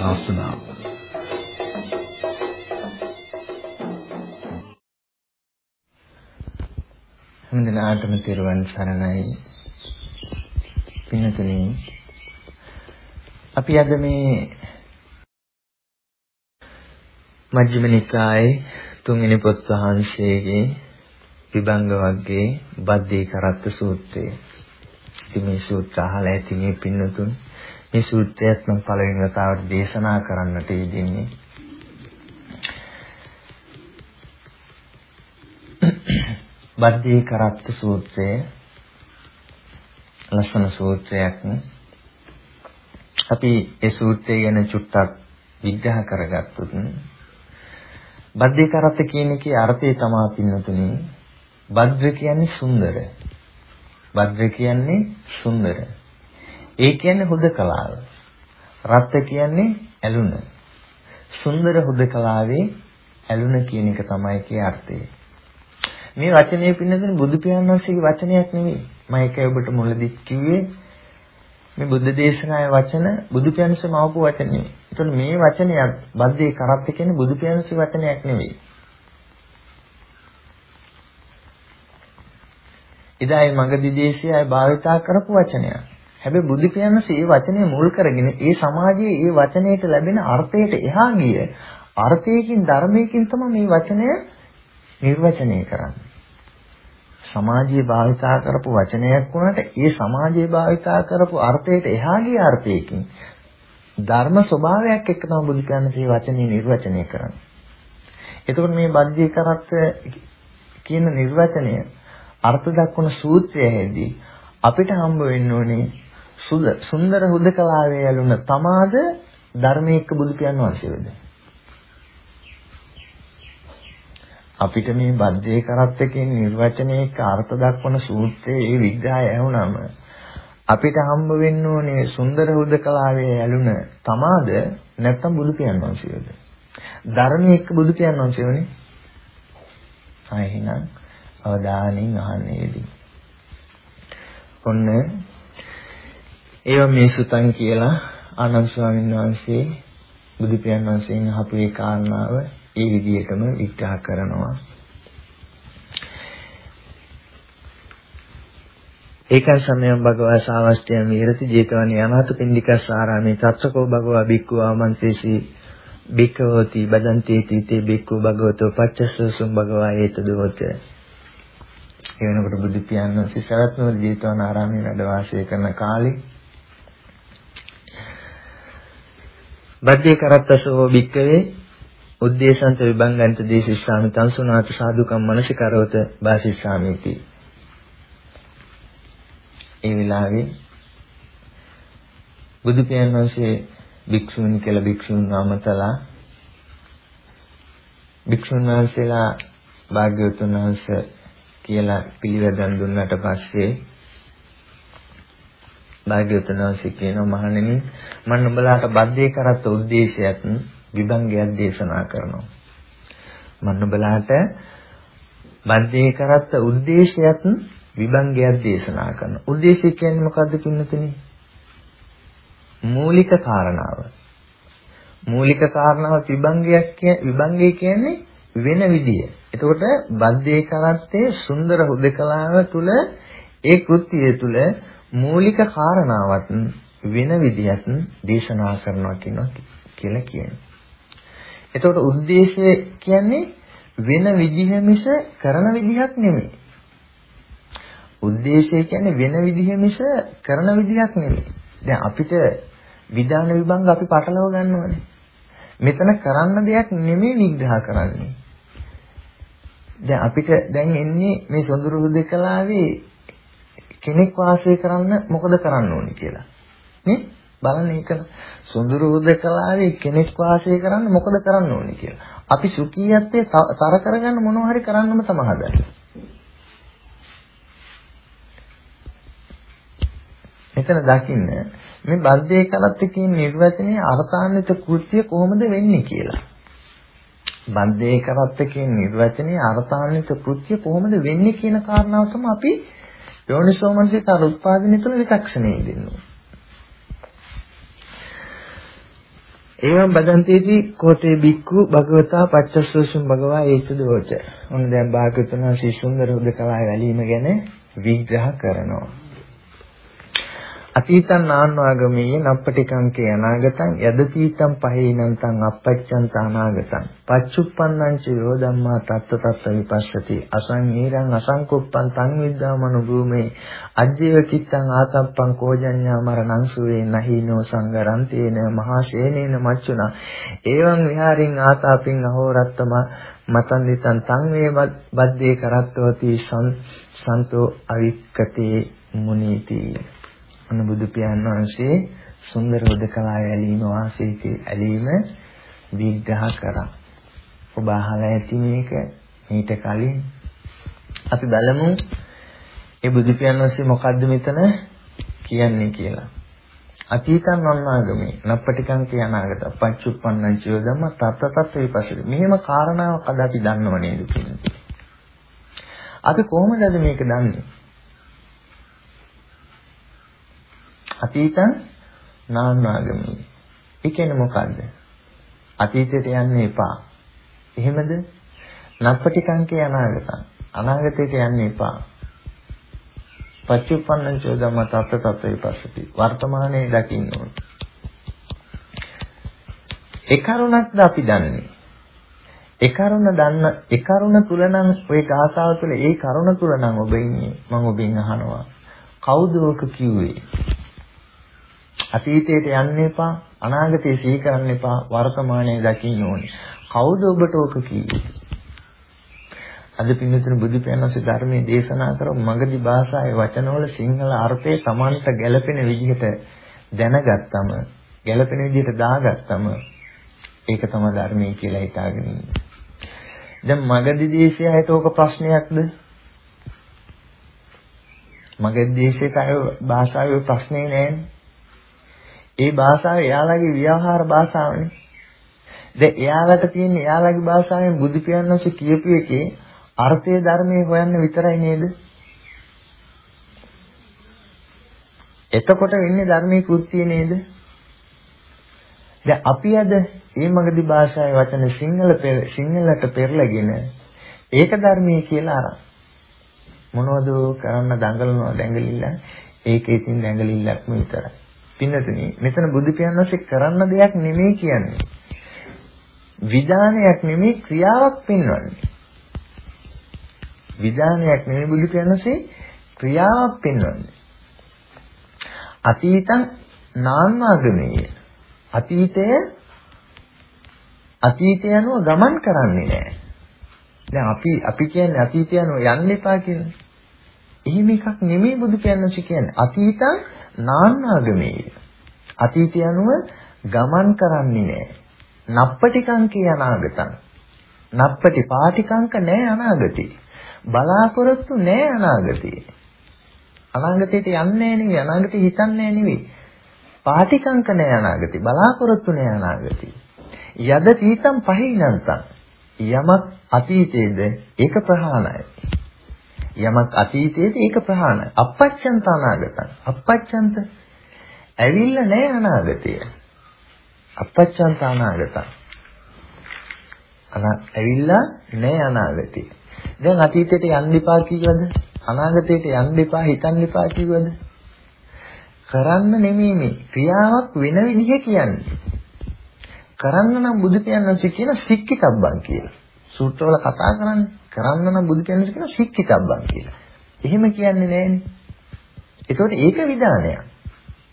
ධර්මානුශාසනාව හැමදෙනාටම තෙරුවන් සරණයි පින්තුනි අපි අද මේ මජ්ක්‍ධිම නිකායේ තුන්වෙනි පොත් වහන්සේගේ විභංග වර්ගයේ බද්දේ කරත්ත සූත්‍රය. ඉතින් මේ සූත්‍ර අහලා ඇති මේ පින්නතුන් මේ සූත්‍රයත් මම පළවෙනි වතාවට දේශනා කරන්නට යෙදෙන්නේ. බද්දේ කරත්ත සූත්‍රය ලස්සන සූත්‍රයක්. අපි ඒ සූත්‍රය ගැන චුට්ටක් විග්‍රහ කරගත්තොත් බද්දේ කරත්ත කියන එකේ අර්ථය තමයි පින්නතුනේ භද්‍ර කියන්නේ සුන්දර. භද්‍ර කියන්නේ සුන්දර. ඒ කියන්නේ හුදකලාව. රත්ත කියන්නේ ඇලුන. සුන්දර හුදකලාවේ ඇලුන කියන එක තමයි කී අර්ථය. මේ වචනේ පින්නදින බුදු පියාණන් වහන්සේගේ වචනයක් නෙවෙයි. මම ඒකයි ඔබට මුලදී කිව්වේ මේ බුද්ධ දේශනාවේ වචන බුදු පියාණන්සේ මවපු වචන නෙවෙයි. ඒතකොට මේ වචනයක් බද්දේ කරත් කියන්නේ බුදු පියාණන්සේ වචනයක් නෙවෙයි. එදා ඒ මගදී දේශයේ අය භාවිතා කරපු වචනයක්. හැබැයි බුදු පියාණන්සේ මේ වචනේ මුල් කරගෙන ඒ සමාජයේ මේ වචනයට ලැබෙන අර්ථයට එහා ගිය අර්ථයකින් ධර්මයකින් තමයි මේ වචනය නිර්වචනය කරන්නේ. සමාජයේ භාවිතා කරපු වචනයක් වුණාට ඒ සමාජයේ භාවිතා කරපු අර්ථයට එහා ගිය අර්ථයකින් ධර්ම ස්වභාවයක් එක්ක තමයි බුදු පියාණන්සේ වචනේ නිර්වචනය කරන්නේ. එතකොට මේ බද්ධී කරත් කියන නිර්වචනය අර්ථ දක්වන සූත්‍රයේදී අපිට හම්බ වෙන්න ඕනේ සුද සුන්දර හුදකලාවේ යලුන තමාද ධර්මයේක බුදු පියාණන් වහන්සේවද අපිට මේ බද්ධේ කරත්තකින් නිර්වචනයේක අර්ථ දක්වන සූත්‍රයේ ඒ විග්‍රහය ඇහුනම අපිට හම්බ වෙන්න ඕනේ සුන්දර හුදකලාවේ යලුන තමාද නැත්නම් බුදු පියාණන් වහන්සේවද ධර්මයේක බුදු පියාණන් වහන්සේවනේ ආ එහෙනම් අවධානයෙන් අහන්නේදී. ඔන්න ඒව මේ සුතන් කියලා ආනන්ද ස්වාමීන් වහන්සේ බුදු පියාණන් වහන්සේගෙන් අහපු ඒ කාරණාව ඒ විදිහටම විග්‍රහ කරනවා. ඒකන් සමයම් භගවා සාවස්ත්‍යම් විහෙරති ජේතවනී අනාථ පින්ඩිකස් ආරාමේ තත්සකෝ භගවා බික්ඛු ආමන්ත්‍රේසී බික්ඛවති බදන්තේ තීතේ බික්ඛු භගවතෝ පච්චස්සසුම් භගවා හේතදෝත ඒ වෙනකොට බුදු පියාණන් වහන්සේ සරත්නවල ජේතවනාරාමයේ වැඩ වාසය කරන කාලේ බද්දේ කරත්තසෝ භික්කවේ උද්දේශන්ත විභංගන්ත දේශිස්සාමි තංසුනාත සාදුකම් මනසිකරවත වාසිස්සාමිති. ඒ විලාවේ බුදු පියාණන් වහන්සේ භික්ෂුණි කියලා භික්ෂුන් වමතලා භික්ෂුන් වහන්සේලා භාග්‍යවතුන් වහන්සේ කියලා පිළිවෙදන් දුන්නාට පස්සේ භාග්‍යවතුන් වහන්සේ කියනවා මහණෙනි මම නුඹලාට බද්ධේ කරත් උද්දේශයත් විභංගයක් දේශනා කරනවා. මම නුඹලාට බද්ධේ කරත් උද්දේශයත් විභංගයක් දේශනා කරනවා. උද්දේශය කියන්නේ මොකද්ද පින්නතුනි? මූලික කාරණාව. මූලික කාරණාව විභංගයක් විභංගය කියන්නේ වෙන විදිය. එතකොට බද්දේ කරත්තේ සුන්දර හුදකලාව තුල ඒ කෘත්‍යය තුල මූලික කාරණාවත් වෙන විදිහට දේශනා කරනවා කියනවා කියලා කියනවා. එතකොට ಉದ್ದೇಶය කියන්නේ වෙන විදිහ මිස කරන විදිහක් නෙමෙයි. ಉದ್ದೇಶය කියන්නේ වෙන විදිහ මිස කරන විදිහක් නෙමෙයි. දැන් අපිට විධාන විභංග අපි පටලව ගන්නවනේ. මෙතන කරන්න දෙයක් නෙමෙයි විග්‍රහ කරන්නේ. දැන් අපිට දැන් එන්නේ මේ සොඳුරු දෙකලාවේ කෙනෙක් වාසය කරන්න මොකද කරන්න ඕනේ කියලා. නේ? බලන්න ඒක සොඳුරු හුදකලාවේ කෙනෙක් වාසය කරන්න මොකද කරන්න ඕනේ කියලා. අපි සුඛීයත්වයේ තර කරගන්න මොනවා හරි කරන්නම තමයි හදන්නේ. මෙතන දකින්න මේ බද්ධේ කලත් කියන නිර්වචනයේ අර්ථාන්විත කෘත්‍ය කොහොමද වෙන්නේ කියලා. බන්දේ කරත්තකේ නිර්වචනයේ අර්ථාන්විත කෘත්‍ය කොහොමද වෙන්නේ කියන කාරණාව තමයි අපි යෝනිසෝමනසිකාර උත්පාදනය තුළ විචක්ෂණය දෙන්නේ. ඒවම් බදන්තේති කෝටේ බික්කු භගවතා පච්චස්සෝසුම් භගවා ඒතදෝච. ඔන්න දැන් භාගතුන් වහන්සේ සුන්දර උදකලාය වැලීම ගැන විග්‍රහ කරනවා. අතීතං නාන්වාගමීය නප්පටිකංකේ අනාගතං යදතීතං පහේනන්තං අපච්චන්ත අනාගතං පච්චුප්පන්නං ච යෝ ධම්මා තත්ත තත්ත විපස්සති අසංහීරං අසංකුප්පං තං විද්දාමනුභූමේ අජ්ජේව කිත්තං ආතප්පං කෝජඤ්ඤා මරණං සුවේ නහීනෝ සංගරන්තේන මහා ශේනේන මච්චුනා එවං විහාරින් ආතාපින් අහෝරත්තම මතන් දිතං තං වේ බද්දේ කරත්තෝති සන්තෝ අවික්කතේ මුනීති අන්න බුදු පියාණන් වහන්සේ සුන්දර උදකලාය ඇලීම වාසයේ ඇලීම විග්‍රහ කරා. ඔබ අහලා ඇති මේක මීට කලින් අපි බලමු ඒ බුදු පියාණන් වහන්සේ මොකද්ද මෙතන කියන්නේ කියලා. අතීතං අනාගමේ නප්පටිකං කිය අනාගත පච්චුප්පන්නං චිය ධම්ම තත්ත තත්ත විපස්සී. මෙහෙම කාරණාවක් අද අපි දන්නව නේද කියන්නේ. අපි කොහොමද මේක දන්නේ? අතීතං නානාගමී. ඒ කියන්නේ මොකද්ද? අතීතයට යන්න එපා. එහෙමද? නප්පටිකංකේ අනාගතං. අනාගතයට යන්න එපා. පච්චුප්පන්නං චෝදම තත්ත තත්ත විපස්සති. වර්තමානයේ දකින්න ඕන. ඒ කරුණක්ද අපි දන්නේ. ඒ කරුණ දන්න ඒ කරුණ තුල නම් ওই ගාථාව තුළ ඒ කරුණ තුල නම් ඔබ ඉන්නේ මම ඔබෙන් අහනවා කවුද ඔක කිව්වේ අතීතයට යන්න එපා, අනාගතේ සිහි කරන්න එපා, වර්තමානයේ දකින්න ඕනේ. කවුද ඔබට ඕක කිව්වේ? අද පින්නතුන බුදු පියාණන්සේ ධර්මයේ දේශනා කරව මගධි භාෂාවේ වචනවල සිංහල අර්ථය Tamanට ගැළපෙන විදිහට දැනගත්තම, ගැළපෙන විදිහට දාගත්තම ඒක තමයි ධර්මයේ කියලා හිතාගෙන ඉන්නේ. දැන් මගධි දේශයට ඕක ප්‍රශ්නයක්ද? මගධි දේශයට අය භාෂාවේ ප්‍රශ්නේ නෑනේ. ඒ භාෂාව එයාලගේ ව්‍යවහාර භාෂාවනේ. දැන් එයාලට තියෙන එයාලගේ භාෂාවෙන් බුදු පියාණන්සේ කියපු එකේ අර්ථය ධර්මයේ හොයන්න විතරයි නේද? එතකොට වෙන්නේ ධර්මයේ කෘත්‍යය නේද? දැන් අපි අද මේ මගදී භාෂාවේ වචන සිංහල සිංහලට පෙරලගෙන ඒක ධර්මයේ කියලා අරන් මොනවද කරන්න දඟලනවා දැඟලිලා ඒකේ තියෙන දැඟලිල්ලක්ම විතරයි. පින්නතුනි මෙතන බුදු පියාණන්සේ කරන්න දෙයක් නෙමෙයි කියන්නේ. විධානයක් නෙමෙයි ක්‍රියාවක් පෙන්වන්නේ. විධානයක් නෙමෙයි බුදු පියාණන්සේ ක්‍රියාවක් පෙන්වන්නේ. අතීතං නාන්වාගමේය. අතීතය අතීතය යනුව ගමන් කරන්නේ නැහැ. දැන් අපි අපි කියන්නේ අතීතය යනුව යන්න එපා කියලා. එහෙම එකක් නෙමෙයි බුදු පියාණන්සේ කියන්නේ. අතීතං නාන්නාගමේය. අතීතය අනුව ගමන් කරන්නේ නැහැ. නප්පටිකංකේ අනාගතං. නප්පටි පාටිකංක නැහැ අනාගතේ. බලාපොරොත්තු නැහැ අනාගතේ. අනාගතයට යන්නේ නෙවෙයි අනාගතේ හිතන්නේ නෙවෙයි. පාටිකංක නැහැ අනාගතේ. බලාපොරොත්තු නැහැ අනාගතේ. යද තීතම් පහිනන්තං. යමක් අතීතයේද ඒක ප්‍රහාණයි. යමක් අතීතයේද ඒක ප්‍රහාණයි. අපච්චන්ත අනාගතං. අපච්චන්ත ඇවිල්ලා නැහැ අනාගතය. අපච්චන්ත අනාගතං. අනා ඇවිල්ලා නැහැ අනාගතය. දැන් අතීතයට යන්න එපා කිව්වද? අනාගතයට යන්න එපා හිතන්න එපා කිව්වද? කරන්න නෙමෙයි මේ ක්‍රියාවක් වෙන විදිහ කියන්නේ. කරන්න නම් බුදු පියාණන්සේ කියන සික්කිතබ්බන් කියලා. සූත්‍රවල කතා කරන්නේ කරන්න නම් බුදු පියාණන්සේ කියන සික්කිතබ්බන් කියලා. එහෙම කියන්නේ නෑනේ. ඒකට ඒක විධානයක්.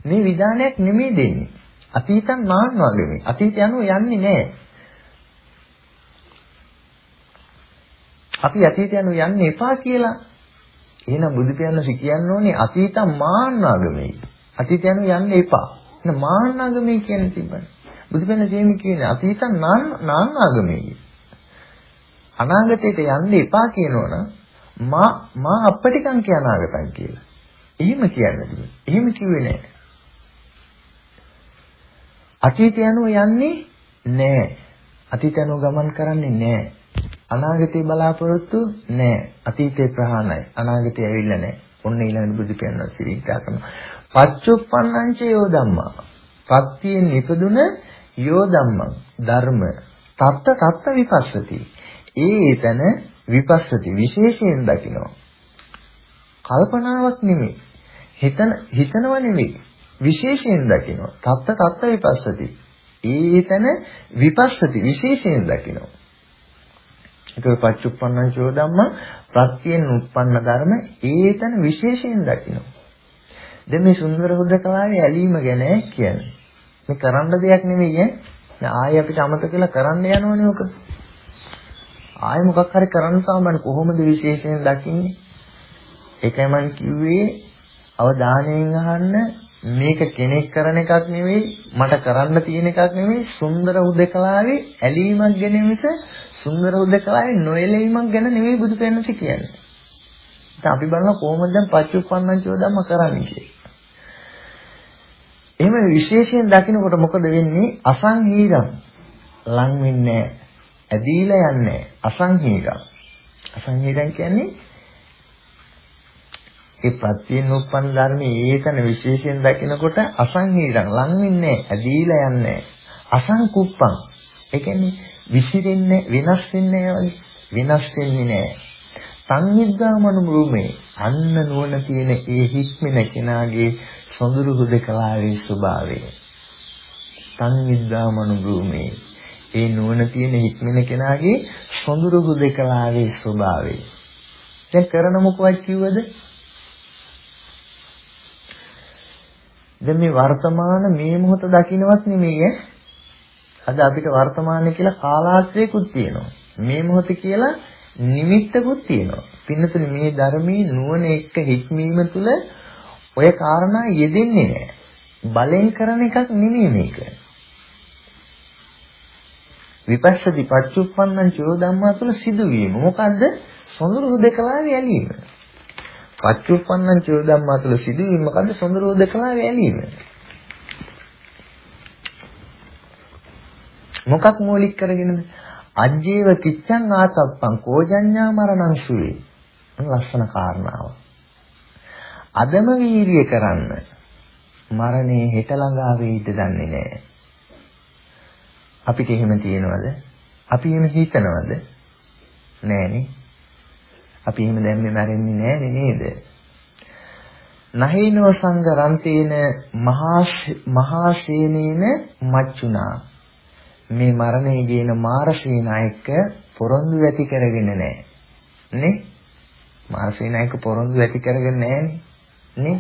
මේ විධානයක් නෙමෙයි දෙන්නේ. අතීතං නාන් වගේ මේ. අතීත යනෝ යන්නේ නෑ. අපි අතීත යනෝ යන්නේ එපා කියලා. එහෙනම් බුදු පියාණන් කියන්න ඕනේ අතීතං මාන්නාගමයි. අතීත යනෝ යන්න එපා. එහෙනම් මාන්නාගමයි කියන්නේ තිබ්බනේ. බුදු පියාණන් ජීමි කියන්නේ අතීතං නාන්නාගමයි. අනාගතයට යන්න එපා කියනවනම් මා මා අපටිකං කියන අනාගතං කියලා. එහෙම කියන්නේ. එහෙම කිව්වේ නෑ. අතීතය යනුව යන්නේ නැහැ. අතීතය යනුව ගමන් කරන්නේ නැහැ. අනාගතේ බලාපොරොත්තු නැහැ. අතීතේ ප්‍රහාණයි. අනාගතේ ඇවිල්ලා නැහැ. ඔන්න ඊළඟ බුදු පියාණන් සිරිතා කරනවා. පච්චුප්පන්නංච යෝ ධම්මා. පත්තියෙන් නිපදුන යෝ ධම්මං ධර්ම තත්ත තත්ත විපස්සති. ඒ එතන විපස්සති විශේෂයෙන් දකිනවා. කල්පනාවක් නෙමෙයි. හිතන හිතනව නෙමෙයි. විශේෂයෙන් දකිනවා. තත්ත තත්ත විපස්සති. ඒ එතන විපස්සති විශේෂයෙන් දකිනවා. ඒකෝ පච්චුප්පන්නං චෝ ධම්ම ප්‍රත්‍යයෙන් උත්පන්න ධර්ම ඒතන විශේෂයෙන් දකිනවා. දැන් මේ සුන්දර හුදකලාවේ ඇලීම ගැන කියන්නේ. මේ කරන්න දෙයක් නෙමෙයි ඈ. දැන් ආයෙ අපිට අමතක කියලා කරන්න යනවනේ ඔක. ආයෙ මොකක් හරි කරන්න තමයි කොහොමද විශේෂයෙන් දකින්නේ? ඒකයි මම කිව්වේ අවධානයෙන් අහන්න මේක කෙනෙක් කරන එකක් නෙවෙයි මට කරන්න තියෙන එකක් නෙවෙයි සුන්දර උදකලාවේ ඇලීමක් ගැන මිස සුන්දර උදකලාවේ නොයලීමක් ගැන නෙවෙයි බුදු පෙන්නසි කියන්නේ. ඉතින් අපි බලනවා කොහොමද දැන් පච්චුප්පන්නං චෝදම්ම කරන්නේ කියලා. එහෙම විශේෂයෙන් දකින්නකොට මොකද වෙන්නේ? අසංහීරම් ලං වෙන්නේ ඇදීලා යන්නේ අසංහීරම්. අසංහීරම් කියන්නේ ඒ ප්‍රත්‍යයෙන් උප්පන්න ධර්මයේ ඒකන විශේෂයෙන් දකිනකොට අසංහීරම් ලං වෙන්නේ ඇදීලා යන්නේ අසංකුප්පං. ඒ කියන්නේ විසිරෙන්නේ වෙනස් වෙන්නේ වෙනස් වෙන්නේ නැහැ. සංහිද්දාමනුමෘමේ අන්න නුවණ තියෙන ඒ හික්මන කෙනාගේ සොඳුරු හුදකලාවේ ස්වභාවය. සංවිද්දාමනුභූමේ ඒ නුවණ තියෙන හික්මන කෙනාගේ සොඳුරු හුදකලාවේ ස්වභාවය. දැන් කරන මොකවත් කිව්වද? දැන් මේ වර්තමාන මේ මොහොත දකින්නවත් නෙමෙයි අද අපිට වර්තමානයේ කියලා කාලාශ්‍රයකුත් තියෙනවා. මේ මොහොත කියලා නිමිත්තකුත් තියෙනවා. පින්නතුනේ මේ ධර්මයේ නුවණ එක්ක හික්මීම තුළ ඔය කාරණා යෙදෙන්නේ නැහැ. බලෙන් කරන එකක් නෙමෙයි මේක. විපස්සති පච්චුප්පන්නං චෝ ධම්මා තුළ සිදුවීම. මොකද්ද? සොඳුරු දෙකලාවේ ඇලීම. පච්චුප්පන්නං චෝ ධම්මා තුළ සිදුවීම මොකද්ද? සොඳුරු දෙකලාවේ ඇලීම. මොකක් මූලික කරගෙනද? අජ්ජේව කිච්ඡං ආතප්පං කෝජඤ්ඤා මරණං සුවේ. ලස්සන කාරණාවක්. අදම වීරිය කරන්න. මරණය හෙට ළඟා වෙයිද දන්නේ නැහැ. අපිට එහෙම තියනවද? අපි එහෙම හිතනවද? නෑනේ. අපි එහෙම දැම්මේ මැරෙන්නේ නෑනේ නේද? නහේනෝ සංගරන්තේන මහා මහා සේනේන මච්චුනා මේ මරණය කියන මාරසේනායක පොරොන්දු ඇති කරගෙන නැහැ නේ මාරසේනායක පොරොන්දු ඇති කරගෙන නැහැනේ නේ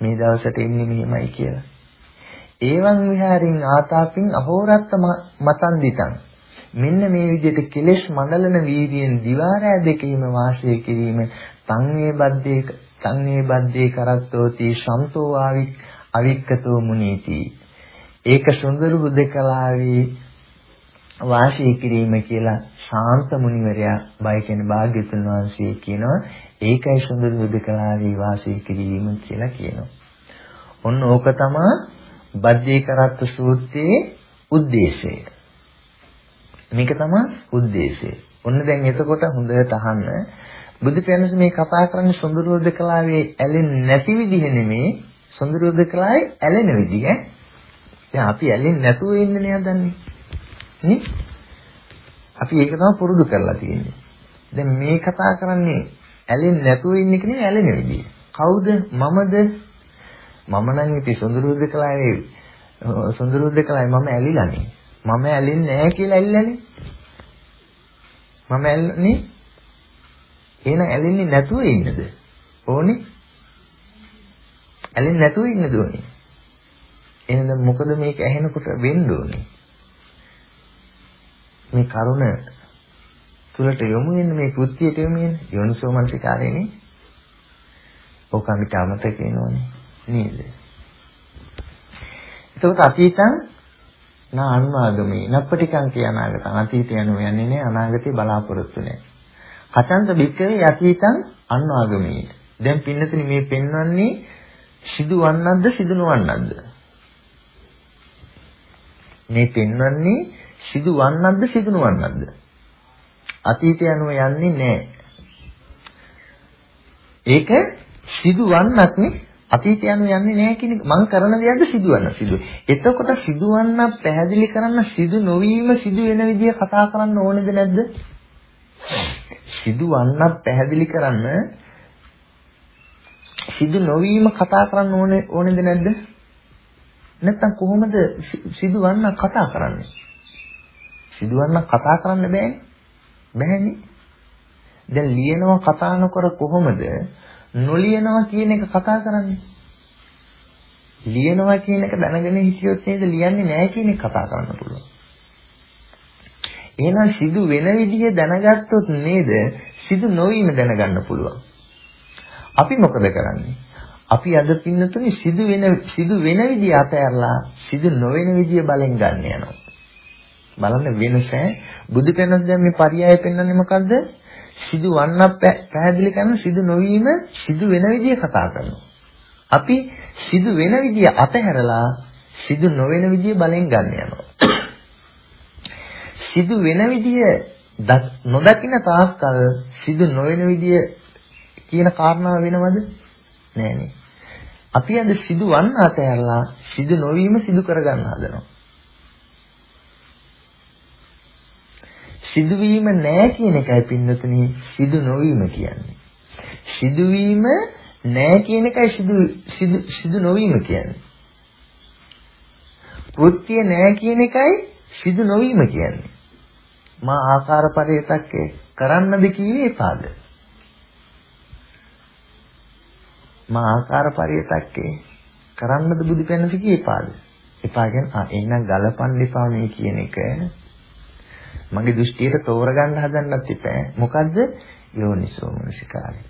මේ දවසට එන්නේ මෙහෙමයි කියලා. ඒවන් විහාරින් ආතාපින් අහෝරත්ත මතන් දිතං මෙන්න මේ විදිහට කෙලෙස් මණ්ඩලන වීර්යයෙන් දිවාරය දෙකේම වාසය කිරීම තන්නේ බද්දේ තන්නේ බද්දේ කරත්තෝති සම්තෝ ආවික් අවික්කතෝ මුනීති. ඒක සුන්දර බුදකලාවේ වාසය කිරීම කියලා ශාන්ත මුනිවරයා බය කියන භාග්‍යතුන් වහන්සේ කියනවා. ඒකයි සුන්දර බුදුකලාවේ වාසය කිරීම කියලා කියනවා. ඔන්න ඕක තමයි බද්දේකරත් සූත්‍රයේ ಉದ್ದೇಶය. මේක තමයි ಉದ್ದೇಶය. ඔන්න දැන් එතකොට හොඳට අහන්න බුදු පියාණන් මේ කතා කරන්නේ සොඳුරෝද කලාවේ ඇලෙන්නේ නැති විදිහ නෙමේ සොඳුරෝද කලාවේ ඇලෙන විදිහ ඈ. දැන් අපි ඇලෙන්නේ නැතුව ඉන්නනේ හදන්නේ. නේ? අපි ඒක තමයි පුරුදු කරලා තියෙන්නේ. දැන් මේ කතා කරන්නේ ඇලෙන්නේ නැතුව ඉන්න එක නෙමෙයි ඇලෙන විදිය. කවුද? මමද? මම නම් ඉතින් සොඳුරුද්ද කලාවේ සොඳුරුද්ද කලාවේ මම ඇලිලානේ. මම ඇලෙන්නේ නැහැ කියලා ඇලිලානේ. මම ඇල්ලන්නේ එහෙනම් ඇලෙන්නේ නැතුව ඉන්නද? ඕනේ? ඇලෙන්නේ නැතුව ඉන්නද ඕනේ? එහෙනම් මොකද මේක ඇහෙනකොට වෙන්න ඕනේ? මේ කරුණ තුලට යොමු වෙන්නේ මේ කෘත්‍යයට යොමු වෙන්නේ යෝනිසෝ මනසිකාරයනේ. ඕක අපිට අමතක වෙනවනේ නේද? එතකොට අතීතං නා අනුආගමේ නප්පටිකං කියන අනාගතං අතීතය යනු යන්නේ නෑ අනාගතේ බලාපොරොත්තු නෑ. කතන්ත බික්කවේ අතීතං අනුආගමේ. දැන් පින්නතුනි මේ පෙන්වන්නේ සිදුවන්නක්ද සිදු නොවන්නක්ද? මේ පෙන්වන්නේ සිදුවන්නක්ද සිදු නොවන්නක්ද? අතීතය අනුව යන්නේ නැහැ. ඒක සිදුවන්නක් නේ අතීතය යනු යන්නේ නැහැ කියන මං කරන දෙයක්ද සිදුවන්න සිදු. එතකොට සිදුවන්න පැහැදිලි කරන්න සිදු නොවීම සිදු වෙන විදිය කතා කරන්න ඕනේද නැද්ද? සිදුවන්න පැහැදිලි කරන්න සිදු නොවීම කතා කරන්න ඕනේ ඕනේද නැද්ද? නැත්තම් කොහොමද සිදුවන්න කතා කරන්නේ? සිදුවන්න කතා කරන්න බෑනේ. බෑනේ. දැන් ලියනවා කතා නොකර කොහොමද නොලියනවා කියන එක කතා කරන්නේ? ලියනවා කියන එක දැනගෙන හිටියොත් නේද ලියන්නේ නැහැ කියන එක කතා කරන්න පුළුවන්. එහෙනම් සිදු වෙන විදිහ දැනගත්තොත් නේද සිදු නොවීම දැනගන්න පුළුවන්. අපි මොකද කරන්නේ? අපි අද පින්නතුනි සිදු වෙන සිදු වෙන විදිය අතහැරලා සිදු නොවන විදිය බලෙන් ගන්න යනවා. බලන්න වෙනස බුදු කෙනෙක් දැන් මේ පරියාය පෙන්වන්නේ මොකද්ද? සිදු වන්නක් පැහැදිලි කරන සිදු නොවීම සිදු වෙන විදිය කතා කරනවා. අපි සිදු වෙන විදිය අතහැරලා සිදු නොවන විදිය බලෙන් ගන්න යනවා. සිදු වෙන විදිය නොදකින තාක්කල් සිදු නොවන විදිය කියන කාරණාව වෙනවද? නෑනේ. අපි අද සිදු වන්න අතහැරලා සිදු නොවීම සිදු කරගන්න හදනවා. සිදුවීම නෑ කියන එකයි පින්නතුනි සිදු නොවීම කියන්නේ. සිදුවීම නෑ කියන එකයි සිදු සිදු සිදු නොවීම කියන්නේ. කෘත්‍ය නෑ කියන එකයි සිදු නොවීම කියන්නේ. මා ආකාර පරිතක්කේ කරන්නද කිව්වේ එපාද? මා ආකාර පරිතක්කේ කරන්නද බුදු පෙන්නස කීපාද? එපා කියන්නේ ආ එන්න ගලපන්න එපා මේ කියන එක මගේ දෘෂ්ටියට තෝරගන්න හදන්නත් එපා. මොකද්ද? යෝනිසෝ මනසිකාරය.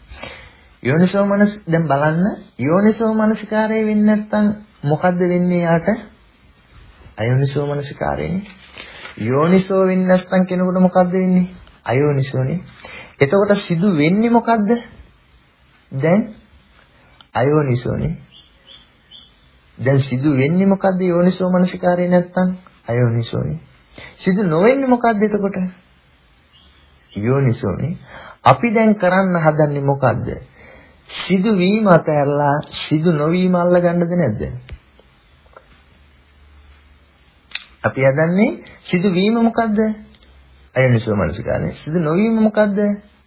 යෝනිසෝ මනස දැන් බලන්න යෝනිසෝ මනසිකාරය වෙන්නේ නැත්නම් මොකද්ද වෙන්නේ යාට? අයෝනිසෝ මනසිකාරයනේ. යෝනිසෝ වෙන්නේ නැත්නම් කෙනෙකුට මොකද්ද වෙන්නේ? අයෝනිසෝනේ. එතකොට සිදු වෙන්නේ මොකද්ද? දැන් අයෝනිසෝනේ. දැන් සිදු වෙන්නේ මොකද්ද යෝනිසෝ මනසිකාරය නැත්තම් අයෝනිසෝනේ. සිදු නොවෙන්නේ මොකද්ද එතකොට? යෝනිසෝනේ. අපි දැන් කරන්න හදන්නේ මොකද්ද? සිදු වීම අතහැරලා සිදු නොවීම අල්ලගන්නද නැද්ද? අපි හදන්නේ සිදු වීම මොකද්ද? අයෝනිසෝ මනසිකාරය. සිදු නොවීම මොකද්ද?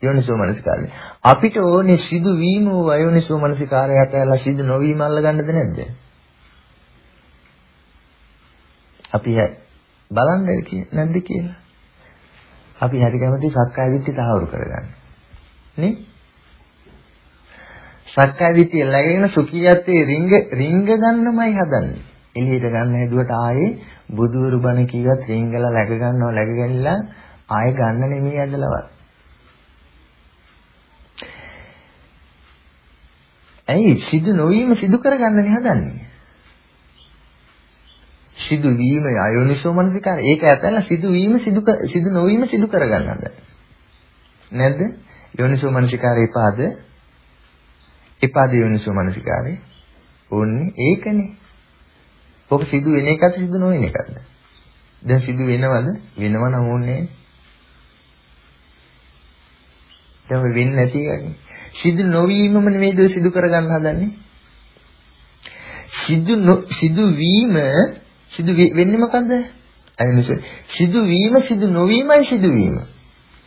යෝනිසෝ මනසිකාරය. අපිට ඕනේ සිදු වීම වූ අයෝනිසෝ මනසිකාරය අතහැරලා සිදු නොවීම අල්ලගන්නද නැද්ද? අපි බලන්න නැද්ද කියලා. අපි හරි කැමති සක්කාය දිට්ඨිය තහවුරු කරගන්න. නේ? සක්කාය දිට්ඨිය ලැගෙන සුඛියත්තේ රිංග රිංග ගන්නමයි හදන්නේ. එළියට ගන්න හැදුවට ආයේ බුදුවරු බණ කිව්වත් රිංගලා läග ගන්නවා läග ගනිලා ආයේ ගන්න නෙමෙයි ඇදලවත්. ඇයි සිදු නොවීම සිදු කරගන්නනේ හදන්නේ. සිදු වීම අයෝනිසෝ මනසිකාර. ඒක ඇතැල්ලා සිදු වීම සිදු සිදු නොවීම සිදු කරගන්න හදන්නේ. නැද්ද? යෝනිසෝ මනසිකාරේ පාද එපාද යෝනිසෝ මනසිකාරේ ඕන්නේ ඒකනේ. ඔක සිදු වෙන එකද සිදු නොවන එකද? දැන් සිදු වෙනවද? වෙනව නම් ඕනේ. දැන් වෙන්නේ නැති එකනේ. සිදු නොවීමම නෙමෙයිද සිදු කරගන්න හදන්නේ? සිදු සිදු වීම සිදු වෙන්නේ මොකද්ද? අර මිනිස්සු සිදුවීම සිදු නොවීමයි සිදුවීම.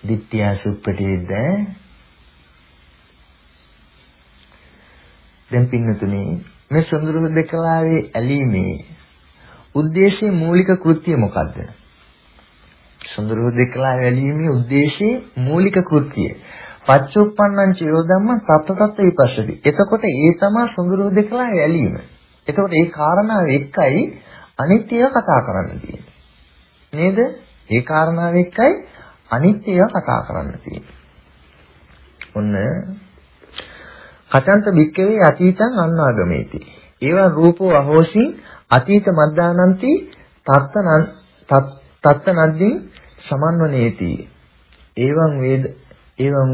ditthiya suppatividda දැන් පින්නතුනේ මේ සඳුරු දෙකලාවේ ඇලීමේ ಉದ್ದೇಶයේ මූලික කෘත්‍යය මොකද්ද? සඳුරු දෙකලාවේ ඇලීමේ ಉದ್ದೇಶයේ මූලික කෘත්‍යය පච්චුප්පන්නං චයෝ ධම්ම සත්තතත් විපස්සති. එතකොට ඒ තමයි සඳුරු දෙකලාවේ ඇලීම. එතකොට ඒ කාරණාව එකයි එක්කයි අනිත්‍යව කතා කරන්න තියෙන්නේ. නේද? ඒ කාරණාව එක්කයි අනිත්‍යව කතා කරන්න තියෙන්නේ. ඔන්න කතන්ත බික්කවේ අතීතං අන්වාගමේති. ඒවා රූපෝ අහෝසි අතීත මද්දානන්ති තත්තනං තත්ත නද්දී සමන්වනේති. එවං වේද එවං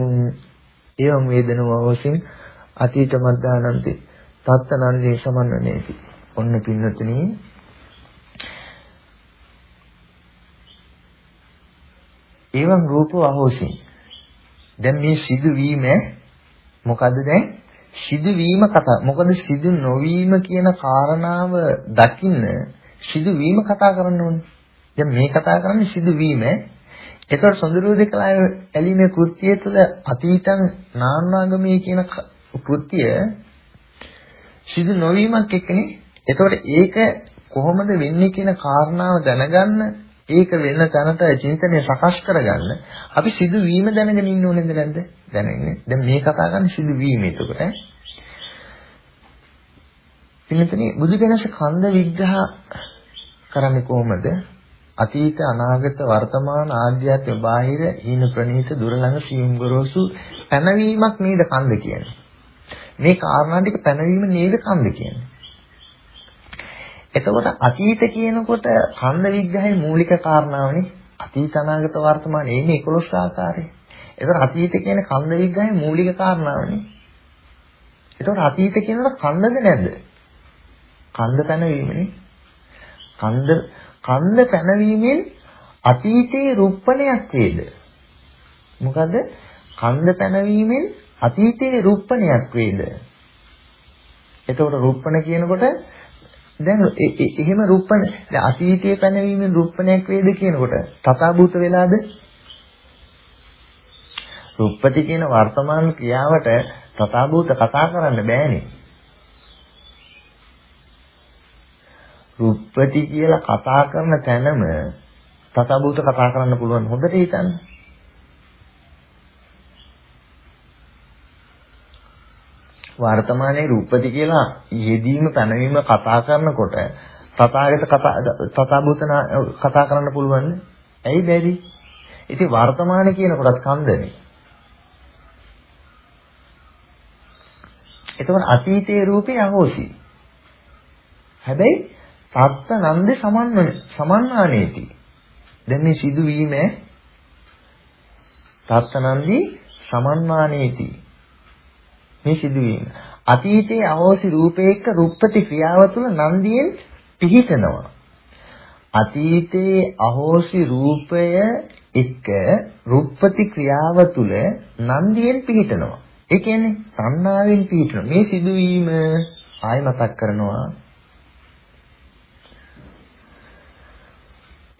එවං වේදනව වශයෙන් අතීත මද්දානන්ති තත්තනන්දී සමන්වනේති. ඔන්න පින්නතුනි එවං රූපෝ අහෝසි. දැන් මේ සිදුවීම මොකද්ද දැන්? සිදුවීම කතා මොකද සිදු නොවීම කියන කාරණාව දකින්න සිදුවීම කතා කරන්න ඕනේ. දැන් මේ කතා කරන්නේ සිදුවීම. ඒතකොට සොඳුරු දෙකලා ඇලීමේ කෘත්‍යය තුළ අතීතං නාන්නාගමී කියන කෘත්‍යය සිදු නොවීමක් එක්කනේ. ඒතකොට ඒක කොහොමද වෙන්නේ කියන කාරණාව දැනගන්න ඒක වෙන තැනට චින්තනය සකස් කරගන්න අපි සිදුවීම දැනගෙන ඉන්න ඕනේද නැද්ද? දැනගෙන. දැන් මේ කතා කරන්නේ සිදුවීම එතකොට. පිළිතුරේ බුදු කෙනස කන්ද විග්‍රහ කරන්නේ කොහොමද? අතීත අනාගත වර්තමාන ආධ්‍යාත්මික බාහිර හීන ප්‍රනීත දුරළඟ සියුම් ගොරෝසු පැනවීමක් නේද කන්ද කියන්නේ. මේ කාරණා ටික පැනවීම නේද කන්ද කියන්නේ. එතකොට අතීත කියනකොට කන්ද විග්‍රහයේ මූලික කාරණාවනේ අතීත අනාගත වර්තමාන එන්නේ 11 ආකාරය. එතකොට අතීත කියන කන්ද විග්‍රහයේ මූලික කාරණාවනේ. එතකොට අතීත කියනකොට කන්දද නැද්ද? කන්ද පැනවීමනේ. කන්ද කන්ද පැනවීමෙන් අතීතයේ රුප්පණයක් වේද? මොකද කන්ද පැනවීමෙන් අතීතයේ රුප්පණයක් වේද? එතකොට රුප්පණ කියනකොට දැන් එහෙම රුප්පණ දැන් අතීතයේ පැනවීමෙන් රුප්පණයක් වේද කියනකොට තථාභූත වෙලාද? රුප්පති කියන වර්තමාන ක්‍රියාවට තථාභූත කතා කරන්න බෑනේ. රුප්පති කියලා කතා කරන තැනම තථාභූත කතා කරන්න පුළුවන් හොඳට හිතන්න. වර්තමානයේ රූපති කියලා යෙදීම පැනවීම කතා කරනකොට තථාගත කතා තථාභූත කතා කරන්න පුළුවන්. ඇයි බැරි? ඉතින් වර්තමාන කියන කොටත් කන්දනේ. එතකොට අතීතයේ රූපේ අහෝසි. හැබැයි තත්ත නන්ද සමන්වන සමන්නානේති. දැන් මේ සිදුවීම තත්ත නන්දි සමන්නානේති. මේ සිදුවීම. අතීතයේ අවෝසි රූපයක රුප්පති ක්‍රියාව තුළ නන්දියෙන් පිහිටනවා. අතීතයේ අහෝසි රූපය එක්ක රුප්පති ක්‍රියාව තුළ නන්දියෙන් පිහිටනවා. ඒ කියන්නේ සංනාවෙන් පිහිටන මේ සිදුවීම ආය මතක් කරනවා.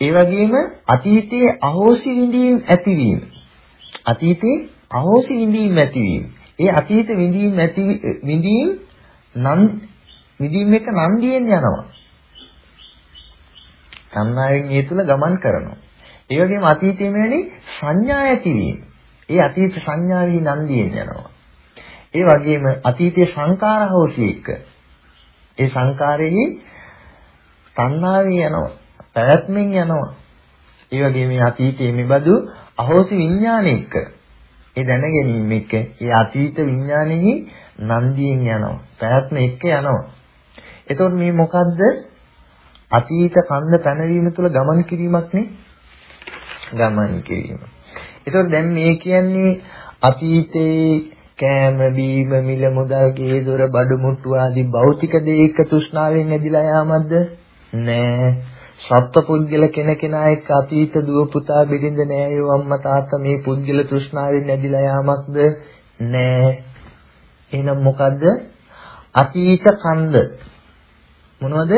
ඒ වගේම අතීතයේ අහෝසි විඳීම් ඇතිවීම. අතීතයේ අහෝසි විඳීම් ඇතිවීම. ඒ අතීත විඳීම් ඇති විඳීම් නම් විඳීම් එක නන්දියෙන් යනවා. සංඥාවෙන් ඒ තුල ගමන් කරනවා. ඒ වගේම අතීතයේ මෙවැනි සංඥා ඇතිවීම. ඒ අතීත සංඥාවෙහි නන්දියෙන් යනවා. ඒ වගේම අතීතයේ සංකාර හොසි එක්ක ඒ සංකාරෙහි තණ්හාවෙන් යනවා. පැවැත්මෙන් යනවා. ඒ වගේම මේ අතීතයේ මෙබඳු අහෝසි විඥාන එක්ක ඒ දැන ගැනීම එක ඒ අතීත විඥානෙහි නන්දියෙන් යනවා. පැවැත්ම එක්ක යනවා. එතකොට මේ මොකද්ද? අතීත කන්ද පැනවීම තුළ ගමන් කිරීමක් නේ. ගමන් කිරීම. එතකොට දැන් මේ කියන්නේ අතීතේ කෑම බීම මිල මුදල් ගේ දොර බඩු මුට්ටු ආදී භෞතික දේක තෘෂ්ණාවෙන් ඇදිලා යාමක්ද? නෑ. සත්පුද්ගල කෙනකෙනා එක්ක අතීත දුව පුතා බිරිඳ නෑයෝ අම්මා තාත්තා මේ පුද්ගල තෘෂ්ණාවෙන් නැදිලා යාමක්ද? නෑ. එහෙනම් මොකද්ද? අතීත කන්ද. මොනවද?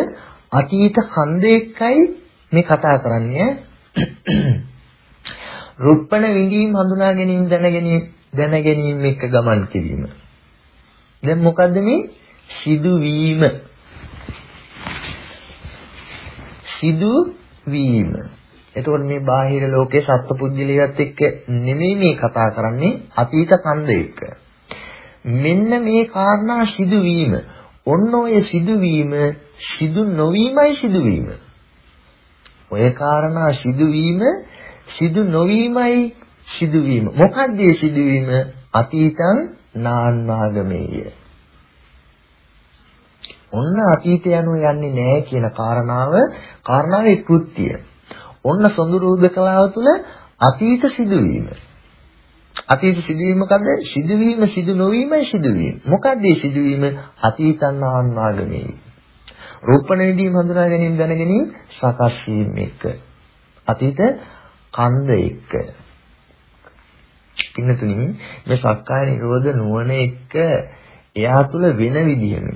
අතීත කන්ද එක්කයි මේ කතා කරන්නේ. රුප්පණ විඳීම් හඳුනා ගැනීම දැන ගැනීම දැන ගැනීම එක්ක ගමන් කිරීම. දැන් මොකද්ද මේ? සිදුවීම. සිදු වීම. එතකොට මේ බාහිර ලෝකයේ සත්පුද්ගලියත් එක්ක නෙමෙයි මේ කතා කරන්නේ අතීත කන්ද එක්ක. මෙන්න මේ කාරණා සිදුවීම. ඔන්න ඔය සිදුවීම සිදු නොවීමයි සිදුවීම. ඔය කාරණා සිදුවීම සිදු නොවීමයි සිදුවීම. මොකක්ද සිදුවීම? අතීතං නාන්නාගමේය. ඔන්න අතීතය යනු යන්නේ නැහැ කියන කාරණාව කාරණාවේ කෘත්‍යය. ඔන්න සොඳුරු උදකලාව තුළ අතීත සිදුවීම. අතීත සිදුවීම මොකද්ද? සිදුවීම සිදු නොවීමයි සිදුවීම. මොකද්ද මේ සිදුවීම? අතීතං ආන්වාගමේ. රූපණ විදීම හඳුනා ගැනීම දැන ගැනීම සකස් වීම එක. අතීත කන්ද එක්ක. ඉන්නතුනි මේ සක්කාය නිරෝධ නුවණ එක්ක එයා තුල වෙන විදියම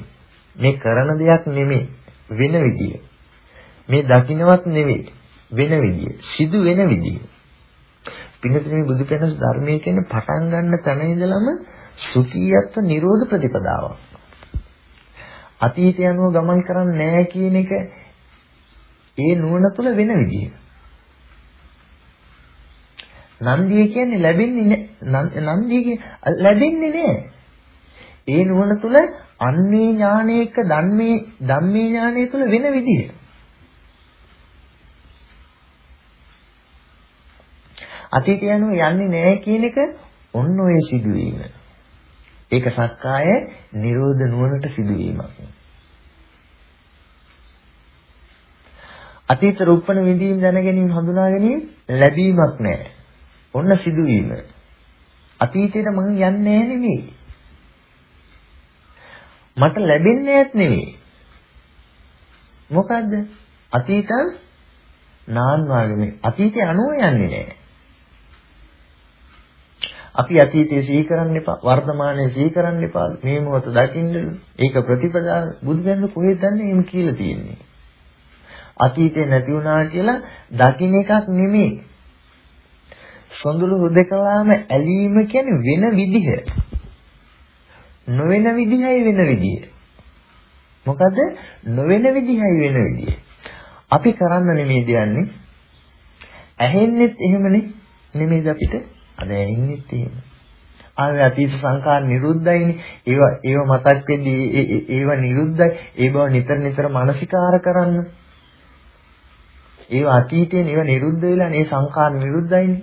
මේ කරන දෙයක් නෙමෙයි වෙන විදිය. මේ දකින්නවත් නෙවෙයි වෙන විදිය. සිදු වෙන විදිය. පින්නතුනේ මේ බුදු කෙනෙක් ධර්මයේ කියන්නේ පටන් ගන්න තැන ඉඳලම සුඛීයත්ව නිරෝධ ප්‍රතිපදාවක්. අතීතය අනුව ගමන් කරන්නේ නැහැ කියන එක ඒ නුවණ තුළ වෙන විදිය. නන්දිය කියන්නේ ලැබෙන්නේ නන්දිය ලැබෙන්නේ නෑ. ඒ නුවණ තුළ අන්නේ ඥානයක ධම්මේ ධම්මේ ඥානය තුළ වෙන විදිය. අතීතය අනුව යන්නේ නැහැ කියන එක ඔන්න ඔය සිදුවීම. ඒක සක්කාය නිරෝධ නුවණට සිදුවීමක්. අතීත රූපණ විඳීම් දැන ගැනීම හඳුනා ගැනීම ලැබීමක් නැහැ. ඔන්න සිදුවීම. අතීතයට මං යන්නේ නෙමෙයි. මට ලැබෙන්නේත් නෙමෙයි. මොකද්ද? අතීත නාන් වාගේ අතීතය අනුව යන්නේ නැහැ. අපි අතීතයේ සිහි කරන්න එපා. වර්තමානයේ සිහි කරන්න එපා. මේ මොහොත දකින්න ඒක ප්‍රතිපදා. බුදුදහම කොහෙද දන්නේ? එහෙම කියලා තියෙන්නේ. අතීතේ නැති වුණා කියලා දකින්න එකක් නෙමෙයි. සොඳුරු හුදකලාම ඇලීම කියන්නේ වෙන විදිහ. නොවන විදිහයි වෙන විදිහ මොකද නොවන විදිහයි වෙන විදිහ අපි කරන්න නෙමෙයි දෙන්නේ ඇහෙන්නෙත් එහෙමනේ නෙමෙයිද අපිට අද ඇහින්නෙත් එහෙම. ආවේ අතීත සංකාර නිරුද්ධයිනේ. ඒව ඒව මතක් වෙද්දී ඒව නිරුද්ධයි. ඒ බව නිතර නිතර මානසිකාර කරන්න. ඒව අතීතේ ඒව නිරුද්ධ වෙලා මේ සංකාර නිරුද්ධයිනේ.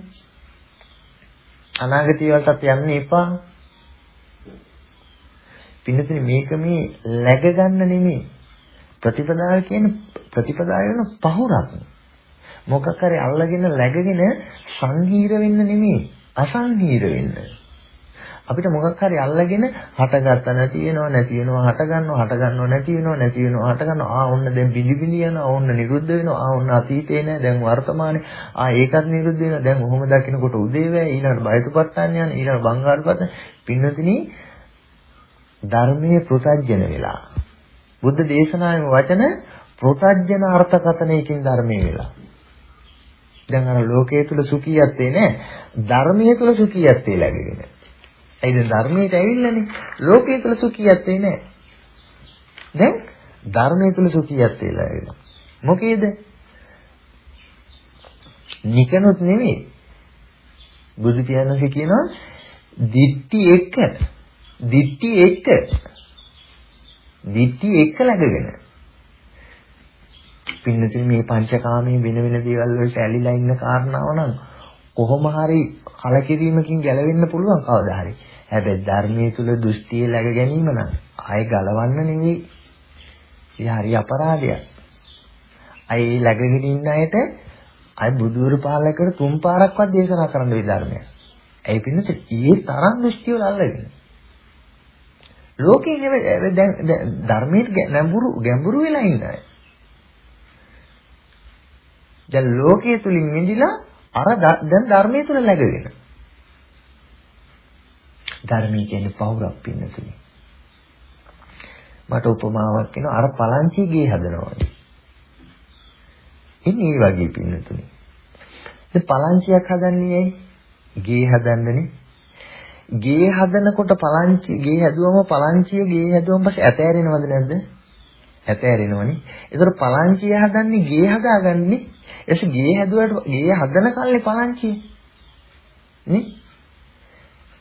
අනාගතයටත් යන්න එපා. පින්නතුනේ මේක මේ läග ගන්න නෙමෙයි. ප්‍රතිපදාව කියන්නේ ප්‍රතිපදාව වෙන පහුරක්. මොකක් හරි අල්ලගෙන läගගෙන සංහීර වෙන්න නෙමෙයි. අසංහීර වෙන්න. අපිට මොකක් හරි අල්ලගෙන හටගත්ත නැති වෙනවා නැති වෙනවා හට ගන්නවා හට ගන්නවා නැති වෙනවා නැති වෙනවා හට ගන්නවා ආ ඔන්න දැන් බිලි බිලි යනවා ඔන්න නිරුද්ධ වෙනවා ආ ඔන්න අතීතේ නෑ දැන් වර්තමානේ ආ ඒකත් නිරුද්ධ වෙනවා දැන් ඔහොම දකින්නකොට උදේවැය ඊළඟට බයතුපත්තාන් යන ඊළඟ බංගාරුපත් පින්නතිනි ධර්මයේ ප්‍රත්‍යජන වෙලා බුද්ධ දේශනාවේ වචන ප්‍රත්‍යජන අර්ථකථනයකින් ධර්මයේ වෙලා දැන් අර ලෝකයේ තුල සුඛියත්තේ නෑ ධර්මයේ තුල සුඛියත්තේ ලැබෙගෙන. ඒ දැන් ධර්මයට ඇවිල්ලානේ ලෝකයේ තුල සුඛියත්තේ නෑ. දැන් ධර්මයේ තුල සුඛියත්තේ ලැබෙනවා. මොකේද? නිකනොත් නෙමෙයි. බුදු පියාණන්සේ කියනවා දිට්ටි එක. දිට්ටි එක. දිට්ටි එක ළඟගෙන. පින්නතින් මේ පංචකාමයේ වෙන වෙන දේවල් වලට ඇලිලා ඉන්න කාරණාව නම් කොහොම හරි කලකිරීමකින් ගැලවෙන්න පුළුවන් කවදා හරි. හැබැයි ධර්මයේ තුල දෘෂ්ටිය läග ගැනීම නම් ආයෙ ගලවන්න නෙවෙයි. ඒ හරි අපරාධයක්. අයි läගගෙන ඉන්න අයට අයි බුදුවරු පාලකර තුන් පාරක්වත් දේශනා කරන්න විධර්මයක්. ඇයි පින්නත ඊයේ තරම් දෘෂ්ටි වල අල්ලගෙන. ලෝකේ දැන් ධර්මයේ ගැඹුරු ගැඹුරු වෙලා ඉන්නයි. දැන් ලෝකයේ තුලින් මිදිලා අර දැන් ධර්මයේ තුල läගගෙන. ධර්මී කියන්නේ පවුරක් පින්නතුනි. මට උපමාවක් කියනවා අර පලංචි ගේ හදනවා වගේ. එන්නේ මේ වගේ පින්නතුනි. ඒ පලංචියක් හදන්නේ ඇයි? ගේ හදන්නනේ. ගේ හදනකොට පලංචි ගේ හැදුවම පලංචිය ගේ හැදුවම පස්සේ ඇතෑරෙනවද නැද්ද? ඇතෑරෙනවනේ. ඒතර පලංචිය හදන්නේ ගේ හදාගන්නේ එස් ගේ හැදුවට ගේ හදන කල්ලේ පලංචිය. නේ?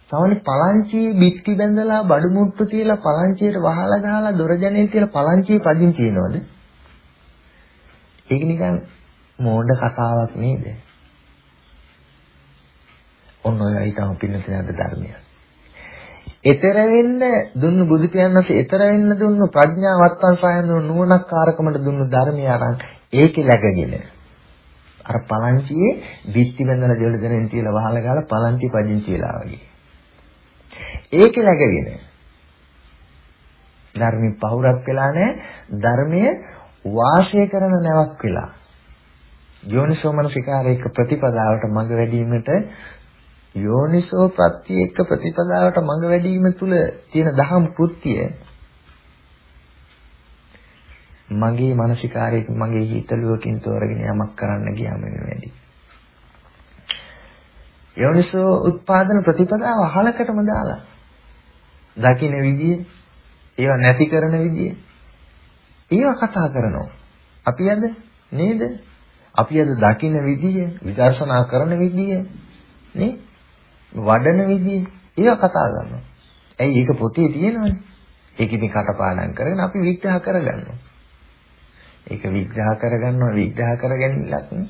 තවනේ පලංචියේ බිත්ති බැඳලා බඩු මුට්ටු තියලා පලංචියට වහලා ගහලා දොර ජනෙල් තියලා පලංචියේ පදින් තියනවද? ඒක නිකන් මෝඩ කතාවක් නේද? ඔන්න ඔයයි තමයි පින්නතේ ධර්මය. ඊතර වෙන්න දුන්නු බුදු පියාණන්සේ ඊතර වෙන්න දුන්නු ප්‍රඥාවත්තන් සායන නුවණක් කාරකමට දුන්නු ධර්මය අරන් ඒකේ läගගෙන අර පලංචියේ බිත්ති බඳලා දෙවල දෙනෙන් තියලා වහලා ගාලා පලංචි පදිංචි වෙලා වගේ. ඒකේ läගගෙන ධර්මي පහුරක් වෙලා නැහැ ධර්මයේ වාසය කරන නැවක් වෙලා යෝනිසෝමනසිකාරයක ප්‍රතිපදාවට මඟ වැඩිවීමට යෝනිසෝ ප්‍රත්‍යේක ප්‍රතිපදාවට මඟ වැඩිම තුල තියෙන දහම් කෘත්‍යය මගේ මානසිකාරයෙන් මගේ හිතලුවකින් තෝරගෙන යමක් කරන්න ගියාම වැඩි. යෝනිසෝ උත්පාදන ප්‍රතිපදාව අහලකටම දාලා දකින්න විදිය ඒවා නැති කරන විදිය ඒවා කතා කරනවා. අපි අද නේද? අපි අද දකින්න විදිය, විදර්ශනා කරන විදිය නේ? වඩන විදිය ඒවා කතා කරනවා. ඇයි ඒක පොතේ තියෙනවනේ. ඒක ඉතින් කටපාඩම් කරගෙන අපි විග්‍රහ කරගන්නවා. ඒක විග්‍රහ කරගන්නවා විග්‍රහ කරගැනීමලක් නේ.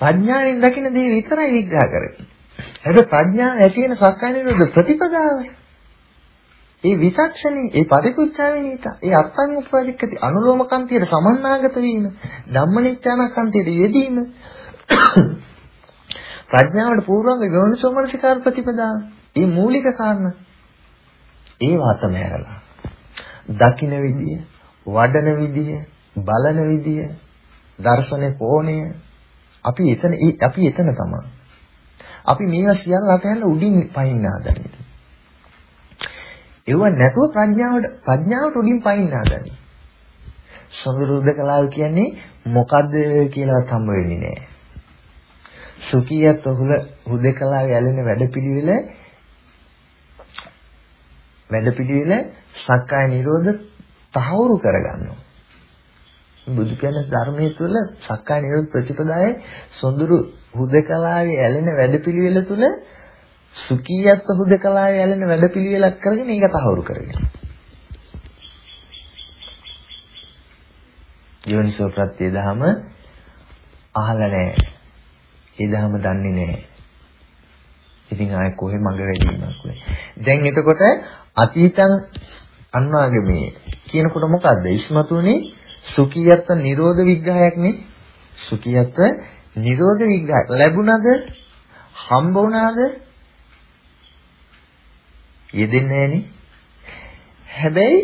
ප්‍රඥාවෙන් දකින දේ විතරයි විග්‍රහ කරන්නේ. හැබැයි ප්‍රඥාව ඇති වෙන සක්කාය නිරෝධ ප්‍රතිපදාව. ඒ විචක්ෂණේ ඒ පරිපුච්ඡාවේ නීත ඒ අත්තං උපපරික්කති අනුලෝම කන්තියට සමන්නාගත වීම ධම්මනිත්‍යානකන්තියට යෙදීම ප්‍රඥාවට පූර්වංග යෝනිසෝමනසිකාර ප්‍රතිපදාව. මේ මූලික කාරණා ඒ වාතමහැරලා දකින්න විදිය, වඩන විදිය, බලන විදිය, දර්ශනේ කෝණය අපි එතන අපි එතන තමයි. අපි මේවා සියල්ල අතහැරලා උඩින් පයින්න හදන්නේ. ඒව නැතුව ප්‍රඥාවට ප්‍රඥාවට උඩින් පයින්න හදන්නේ. සමුරුද්දකලාව කියන්නේ මොකද්ද කියලාවත් හම්බ වෙන්නේ නැහැ. සුඛියත් ඔහුල හුදකලා යැලෙන වැඩපිළිවෙල වැඩපිළිවෙල සක්කාය නිරෝධ තහවුරු කරගන්නවා. බුදු කියන ධර්මයේ තුල සක්කාය නිරෝධ ප්‍රතිපදාවේ සොඳුරු හුදකලාවේ ඇලෙන වැඩපිළිවෙල තුල සුඛියත් හුදකලාවේ ඇලෙන වැඩපිළිවෙලක් කරගෙන ඒක තහවුරු කරගෙන. යෝනිසෝ ප්‍රත්‍ය දහම අහලා නැහැ. ඒ ධර්ම දන්නේ නැහැ. ඉතින් ආයේ කොහෙ මඟ වැඩිමක් වෙයි. දැන් එතකොට අතීතං අන්වාගමේ කියනකොට මොකද්ද? ඉස්මතුනේ සුඛියත්ව නිරෝධ විග්‍රහයක් නේ. සුඛියත්ව නිරෝධ විග්‍රහය ලැබුණද? හම්බ වුණාද? යෙදෙන්නේ නැහෙනි. හැබැයි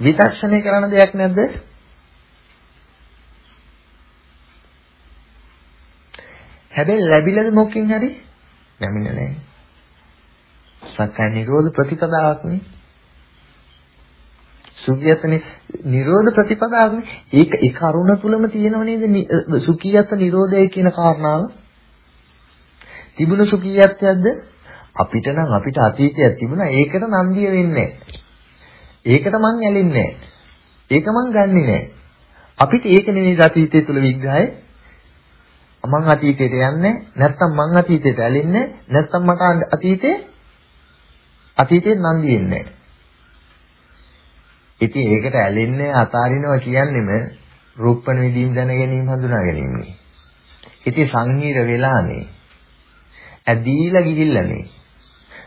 විතක්ෂණය කරන දෙයක් නැද්ද? හැබැයි ලැබිලාද මොකකින් හරි? ලැබෙන්නේ නැහැ. සක්කාය නිරෝධ ප්‍රතිපදාවක් නේ. සුඛියතනේ නිරෝධ ප්‍රතිපදාවනේ. ඒක ඒ කරුණ තුලම තියෙනව නේද? සුඛියත නිරෝධය කියන කාරණාව. තිබුණු සුඛියත්යක්ද? අපිට නම් අපිට අතීතයක් තිබුණා. ඒකට නන්දිය වෙන්නේ ඒකට මං ඇලින්නේ ඒක මං ගන්නෙ නෑ. අපිට ඒක නෙවෙයි අතීතය තුල විග්‍රහය මං අතීතයට යන්නේ නැත්නම් මං අතීතයට ඇලෙන්නේ නැත්නම් මට අතීතේ අතීතේ නන්දි වෙන්නේ ඉතින් ඒකට ඇලෙන්නේ අතාරිනවා කියන්නේම රූපණ විදීම් දැන ගැනීම හඳුනා ගැනීමනේ. ඉතින් සංහිර වෙලානේ. ඇදීලා ගිහිල්ලානේ.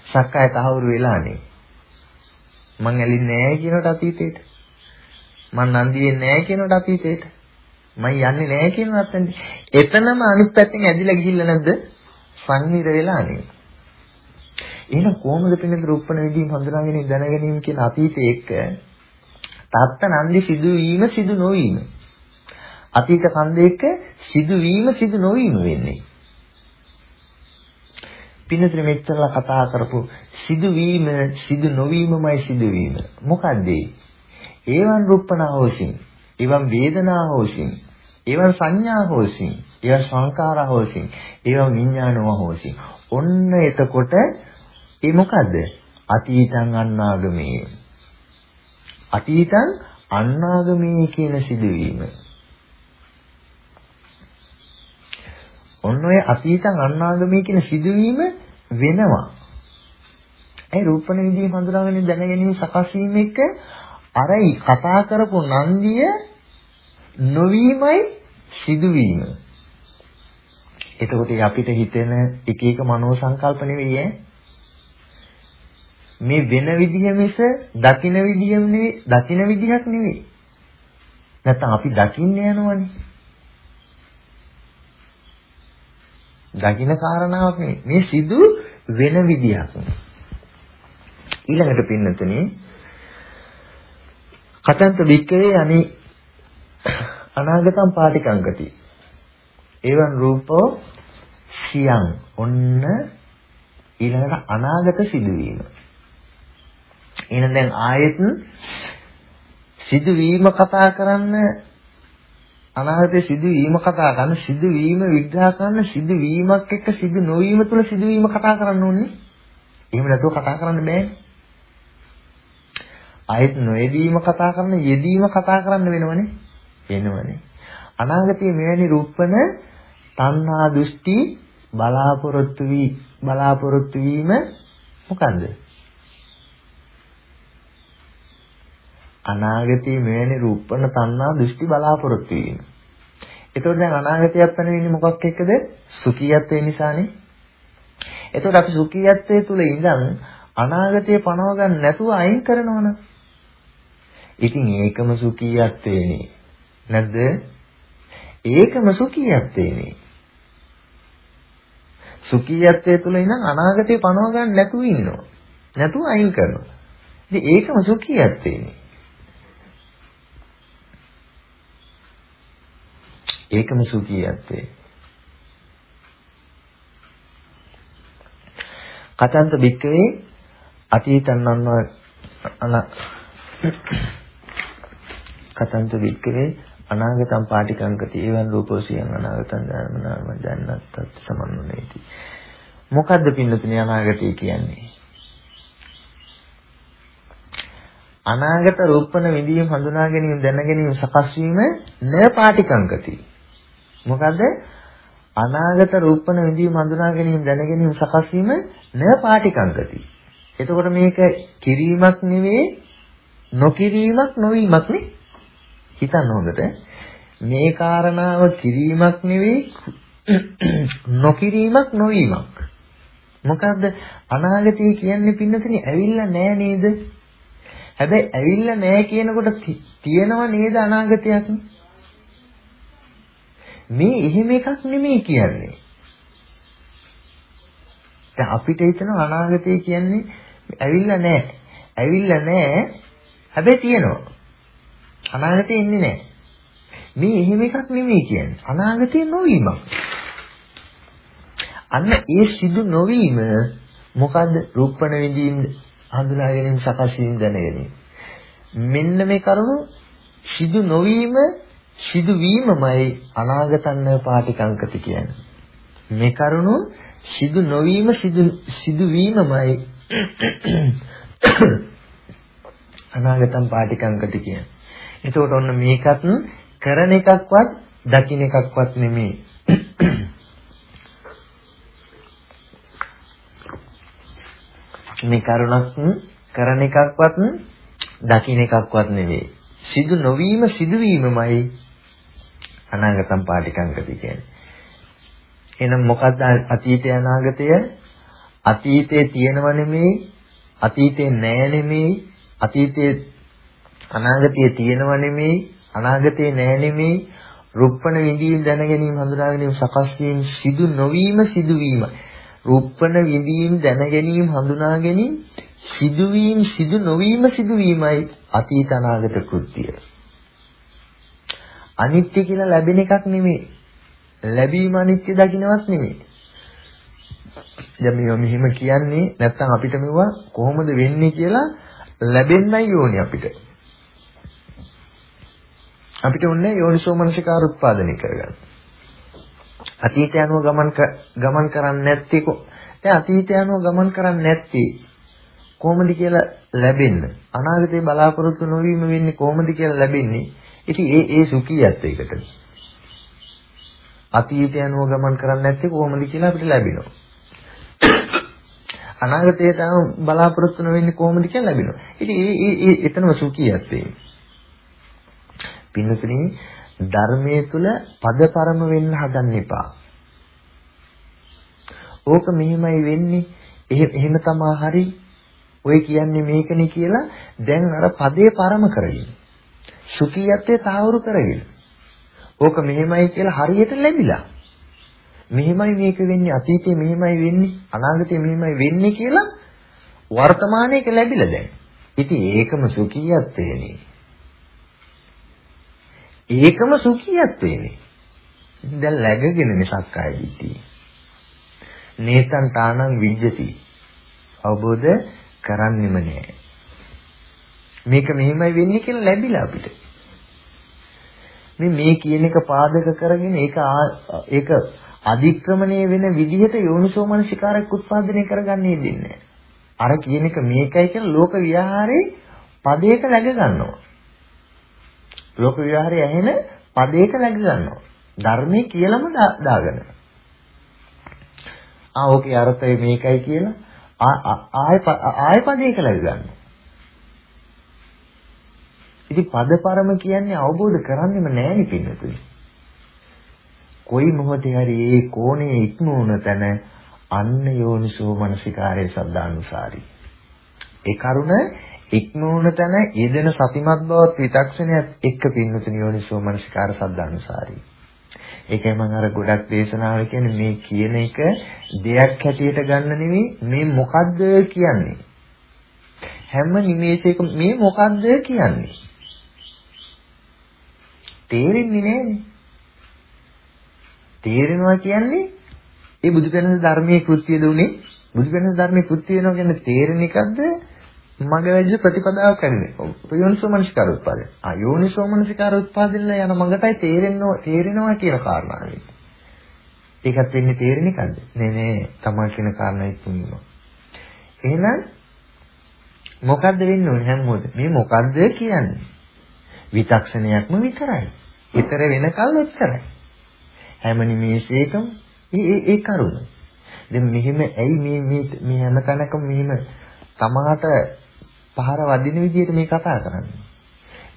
සක්කාය තහවුරු වෙලානේ. මං ඇලින්නේ නැහැ කියනට අතීතේට. මං නන්දි වෙන්නේ නැහැ කියනට අතීතේට. මම යන්නේ නැහැ කියන නැත්තනේ. එතනම අනිත් පැත්තෙන් ඇදිලා ගිහිල්ලා නැද්ද? සංහිර වෙලා නේ. එහෙනම් කොහොමද පින්නද රූපණ විදීම් හඳුනාගෙන දැනගැනීම කියන අතීතයේ එක්ක තත්ත නන්දි සිදුවීම සිදු නොවීම. අතීත කන්දේක සිදුවීම සිදු නොවීම වෙන්නේ. පින්නතර මෙච්චරලා කතා කරපු සිදුවීම සිදු නොවීමමයි සිදුවීම. මොකද්ද ඒ? ඒවන් රූපණ හොසින් එවම් වේදනා හෝසින් එවම් සංඥා හෝසින් එවම් සංකාර හෝසින් එවම් විඥානව හෝසින්. ඔන්න එතකොට ඒ මොකද්ද? අතීතං අන්නාගමේ. අතීතං අන්නාගමේ කියන සිදුවීම. ඔන්න ඔය අතීතං අන්නාගමේ කියන සිදුවීම වෙනවා. ඒ රූපණ විදිහ හඳුනාගෙන දැනගැනීම සකස් වීම එක අරයි කතා කරපු නන්දිය නොවීමයි සිදුවීම. එතකොට අපිට හිතෙන එක එක මනෝ සංකල්ප නෙවෙයි ඈ. මේ වෙන විදිහ මිස දකින විදිහ නෙවෙයි, දකින විදිහක් නෙවෙයි. නැත්තම් අපි දකින්න යනවනේ. දකින කාරණාවක් නෙවෙයි. මේ සිදු වෙන විදිහක්. ඊළඟට පින්නතුනේ කතන්ත වික්කේ අනේ අනාගතම් පාටිකංගති. එවන් රූපෝ සියං ඔන්න ඊළඟට අනාගත සිදුවීම. එහෙනම් දැන් ආයෙත් සිදුවීම කතා කරන්න අනාගතයේ සිදුවීම කතා කරන සිදුවීම විග්‍රහ කරන සිදුවීමක් එක්ක සිදු නොවීම තුළ සිදුවීම කතා කරන්න ඕනේ. එහෙම නැතුව කතා කරන්න බෑනේ. ආයෙත් නොයෙදීම කතා කරන යෙදීම කතා කරන්න වෙනවනේ. වෙනවනේ. අනාගතයේ මෙවැනි රූපන තණ්හා දෘෂ්ටි බලාපොරොත්තු වී බලාපොරොත්තු වීම මොකන්ද? අනාගතයේ මෙවැනි රූපන තණ්හා දෘෂ්ටි බලාපොරොත්තු වීම. එතකොට දැන් අනාගතයක් පැනෙන්නේ මොකක් එක්කද? සුඛියත්වය නිසානේ. එතකොට අපි සුඛියත්වයේ තුල ඉඳන් අනාගතය පණව ගන්න නැතුව අයින් කරනවනේ. ඉතින් ඒකම සුඛියත්වේනේ. නැද්ද? ඒකම සුඛියත්වේනේ. සුඛියත්වයේ තුල ඉඳන් අනාගතේ පණව ගන්න නැතුව ඉන්නවා. නැතුව අයින් කරනවා. ඉතින් ඒකම සුඛියත්වේනේ. ඒකම සුඛියත්වේ. කතන්ත බික්කවේ අතීතං අන්න අන කතන්ත බික්කවේ අනාගතං පාටිකංකති එවන් රූපෝසියං අනාගතං ධර්මනාම දැන්නත් සමන්නුනේති. මොකද්ද පින්නතුනේ අනාගතය කියන්නේ? අනාගත රූපන විදීම් හඳුනා ගැනීම දැන ගැනීම සකස් වීම න පාටිකංකති. මොකද අනාගත රූපන විදීම් හඳුනා ගැනීම දැන ගැනීම සකස් වීම න පාටිකංකති. එතකොට මේක කිරීමක් නෙවෙයි නොකිරීමක් නොවීමක් නේ? හිතන්න හොඳට මේ කාරණාව කිරීමක් නෙවෙයි නොකිරීමක් නොවීමක්. මොකද්ද අනාගතය කියන්නේ පින්නතනේ ඇවිල්ලා නෑ නේද? හැබැයි ඇවිල්ලා නෑ කියනකොට තියෙනව නේද අනාගතයක්? මේ එහෙම එකක් නෙමෙයි කියන්නේ. දැන් අපිට හිතන අනාගතය කියන්නේ ඇවිල්ලා නෑ. ඇවිල්ලා නෑ. හැබැයි තියෙනවා. අනාගතේ ඉන්නේ නැහැ. මේ එහෙම එකක් නෙමෙයි කියන්නේ. අනාගතේ නොවීමක්. අන්න ඒ සිදු නොවීම මොකද්ද? රූපණ විඳීම හඳුනා ගැනීම සකස් වීම දැන ගැනීම. මෙන්න මේ කරුණු සිදු නොවීම සිදු වීමමයි අනාගතන්න පාටිකංකති කියන්නේ. මේ කරුණු සිදු නොවීම සිදු සිදු වීමමයි අනාගතම් පාටිකංකති කියන්නේ. එතකොට ඔන්න මේකත් කරන එකක්වත් දකින්න එකක්වත් නෙමෙයි. මේ කරුණක් කරන එකක්වත් දකින්න එකක්වත් නෙවෙයි. සිදු නොවීම සිදුවීමමයි අනාගතම් පාටිකංකති කියන්නේ. එහෙනම් මොකද්ද අතීතය අනාගතය? අතීතයේ තියෙනව නෙමෙයි, අතීතේ නෑ නෙමෙයි, අතීතයේ අනාගතයේ තියෙනව නෙමෙයි අනාගතේ නෑ නෙමෙයි රුප්පණ විඳීම් දැන ගැනීම හඳුනා ගැනීම සකස් වීම සිදු නොවීම සිදුවීම රුප්පණ විඳීම් දැන ගැනීම හඳුනා ගැනීම සිදුවීම සිදු නොවීම සිදුවීමයි අතීත අනාගත කෘත්‍යය අනිත්‍ය කියලා ලැබෙන එකක් නෙමෙයි. ලැබීම අනිත්‍ය දකින්නවත් නෙමෙයි. දැන් මේවා මෙහෙම කියන්නේ නැත්නම් අපිට මෙවුවා කොහොමද වෙන්නේ කියලා ලැබෙන්නයි ඕනේ අපිට. අපිට උන්නේ යෝනිසෝ මනසිකාර උත්පාදනය කරගන්න. අතීතය අනුව ගමන් ගමන් කරන්නේ නැත්තේ කො දැන් අතීතය අනුව ගමන් කරන්නේ නැත්තේ කොහොමද කියලා ලැබෙන්න. අනාගතේ බලාපොරොත්තු නොවීම වෙන්නේ කොහොමද කියලා ලැබෙන්නේ? ඉතින් ඒ ඒ සුඛියත්වයකට අතීතය අනුව ගමන් කරන්නේ නැත්තේ කොහොමද කියලා අපිට ලැබෙනවා. අනාගතයට බලාපොරොත්තු නොවෙන්නේ කොහොමද කියලා ලැබෙනවා. ඉතින් ඒ ඒ එතනම සුඛියත්වේ පින්නතුනි ධර්මයේ තුල පදපරම වෙන්න හදන්න එපා. ඕක මෙහෙමයි වෙන්නේ. එහෙම තමා හරි. ඔය කියන්නේ මේකනේ කියලා දැන් අර පදේ පරම කරගෙන. සුඛියත්වයේ තාවුරු කරගෙන. ඕක මෙහෙමයි කියලා හරියට ලැබිලා. මෙහෙමයි මේක වෙන්නේ අතීතේ මෙහෙමයි වෙන්නේ අනාගතේ මෙහෙමයි වෙන්නේ කියලා වර්තමානයේක ලැබිලා දැන්. ඉතින් ඒකම සුඛියත්වයනේ. ඒකම සුඛියත්වයනේ. දැන් läගගෙන සක්කාය දිට්ඨිය. නේතං තානං විජ්ජති. අවබෝධ කරන්නෙම නෑ. මේක මෙහෙමයි වෙන්නේ කියලා ලැබිලා අපිට. මේ මේ කියන එක පාදක කරගෙන ඒක ඒක අධික්‍රමණය වෙන විදිහට යෝනිසෝමනසිකාරයක් උත්පාදනය කරගන්නේ දෙන්නේ අර කියන එක මේකයි කියලා ලෝක විහාරේ පදයක läග ගන්නවා. ලෝක විහාරේ ඇහෙන පදයක läග ගන්නවා. ධර්මයේ කියලාම දාගෙන. ආ ඕකේ අර්ථය මේකයි කියලා ආය ආය පදයක läග ගන්නවා. ඉතින් පදපරම කියන්නේ අවබෝධ කරන්නෙම නෑනේ පින්නතුනි. කොයි මොහොතේ හරි ඒ කෝණේ ඉක්මවුන තැන අන්න යෝනිසෝ මනසිකාරයේ සද්ධානුසාරී. ඒ කරුණ ඉක්මවුන තැන යෙදෙන සතිමත් බවත් විතක්ෂණයත් එක්ක පින්නතුනි යෝනිසෝ මනසිකාර සද්ධානුසාරී. ඒකයි මම අර ගොඩක් දේශනාවල කියන්නේ මේ කියන එක දෙයක් හැටියට ගන්න නෙවෙයි මේ මොකද්ද කියන්නේ. හැම නිමේෂයකම මේ මොකද්ද කියන්නේ. තේරෙන්නේ නෑනේ. තේරෙනවා කියන්නේ ඒ බුදු කෙනෙක් ධර්මයේ කෘත්‍ය දුන්නේ බුදු කෙනෙක් ධර්මයේ කෘත්‍ය වෙනවා කියන්නේ තේරෙන එකක්ද මග වැඩි ප්‍රතිපදාවක් කරන්නේ. යෝනිසෝ මනසිකාර උත්පාදනය. ආ යෝනිසෝ මනසිකාර උත්පාදනය යන මගටයි තේරෙනවා තේරෙනවා කියන කාරණාව. ඒකත් වෙන්නේ තේරෙන එකක්ද? නේ නේ තමයි කියන කාරණායි තුනීම. එහෙනම් මොකද්ද වෙන්නේ ඕනේ හැමෝද? මේ මොකද්ද කියන්නේ? විචක්ෂණයක්ම විතරයි. ඊතර වෙනකල් ඔච්චරයි. හැම නිමේෂයකම ඒ ඒ කරුණ. දැන් මෙහෙම ඇයි මේ මේ මේ හැම තැනකම මෙහෙම තමාට පහර වදින විදිහට මේ කතා කරන්නේ.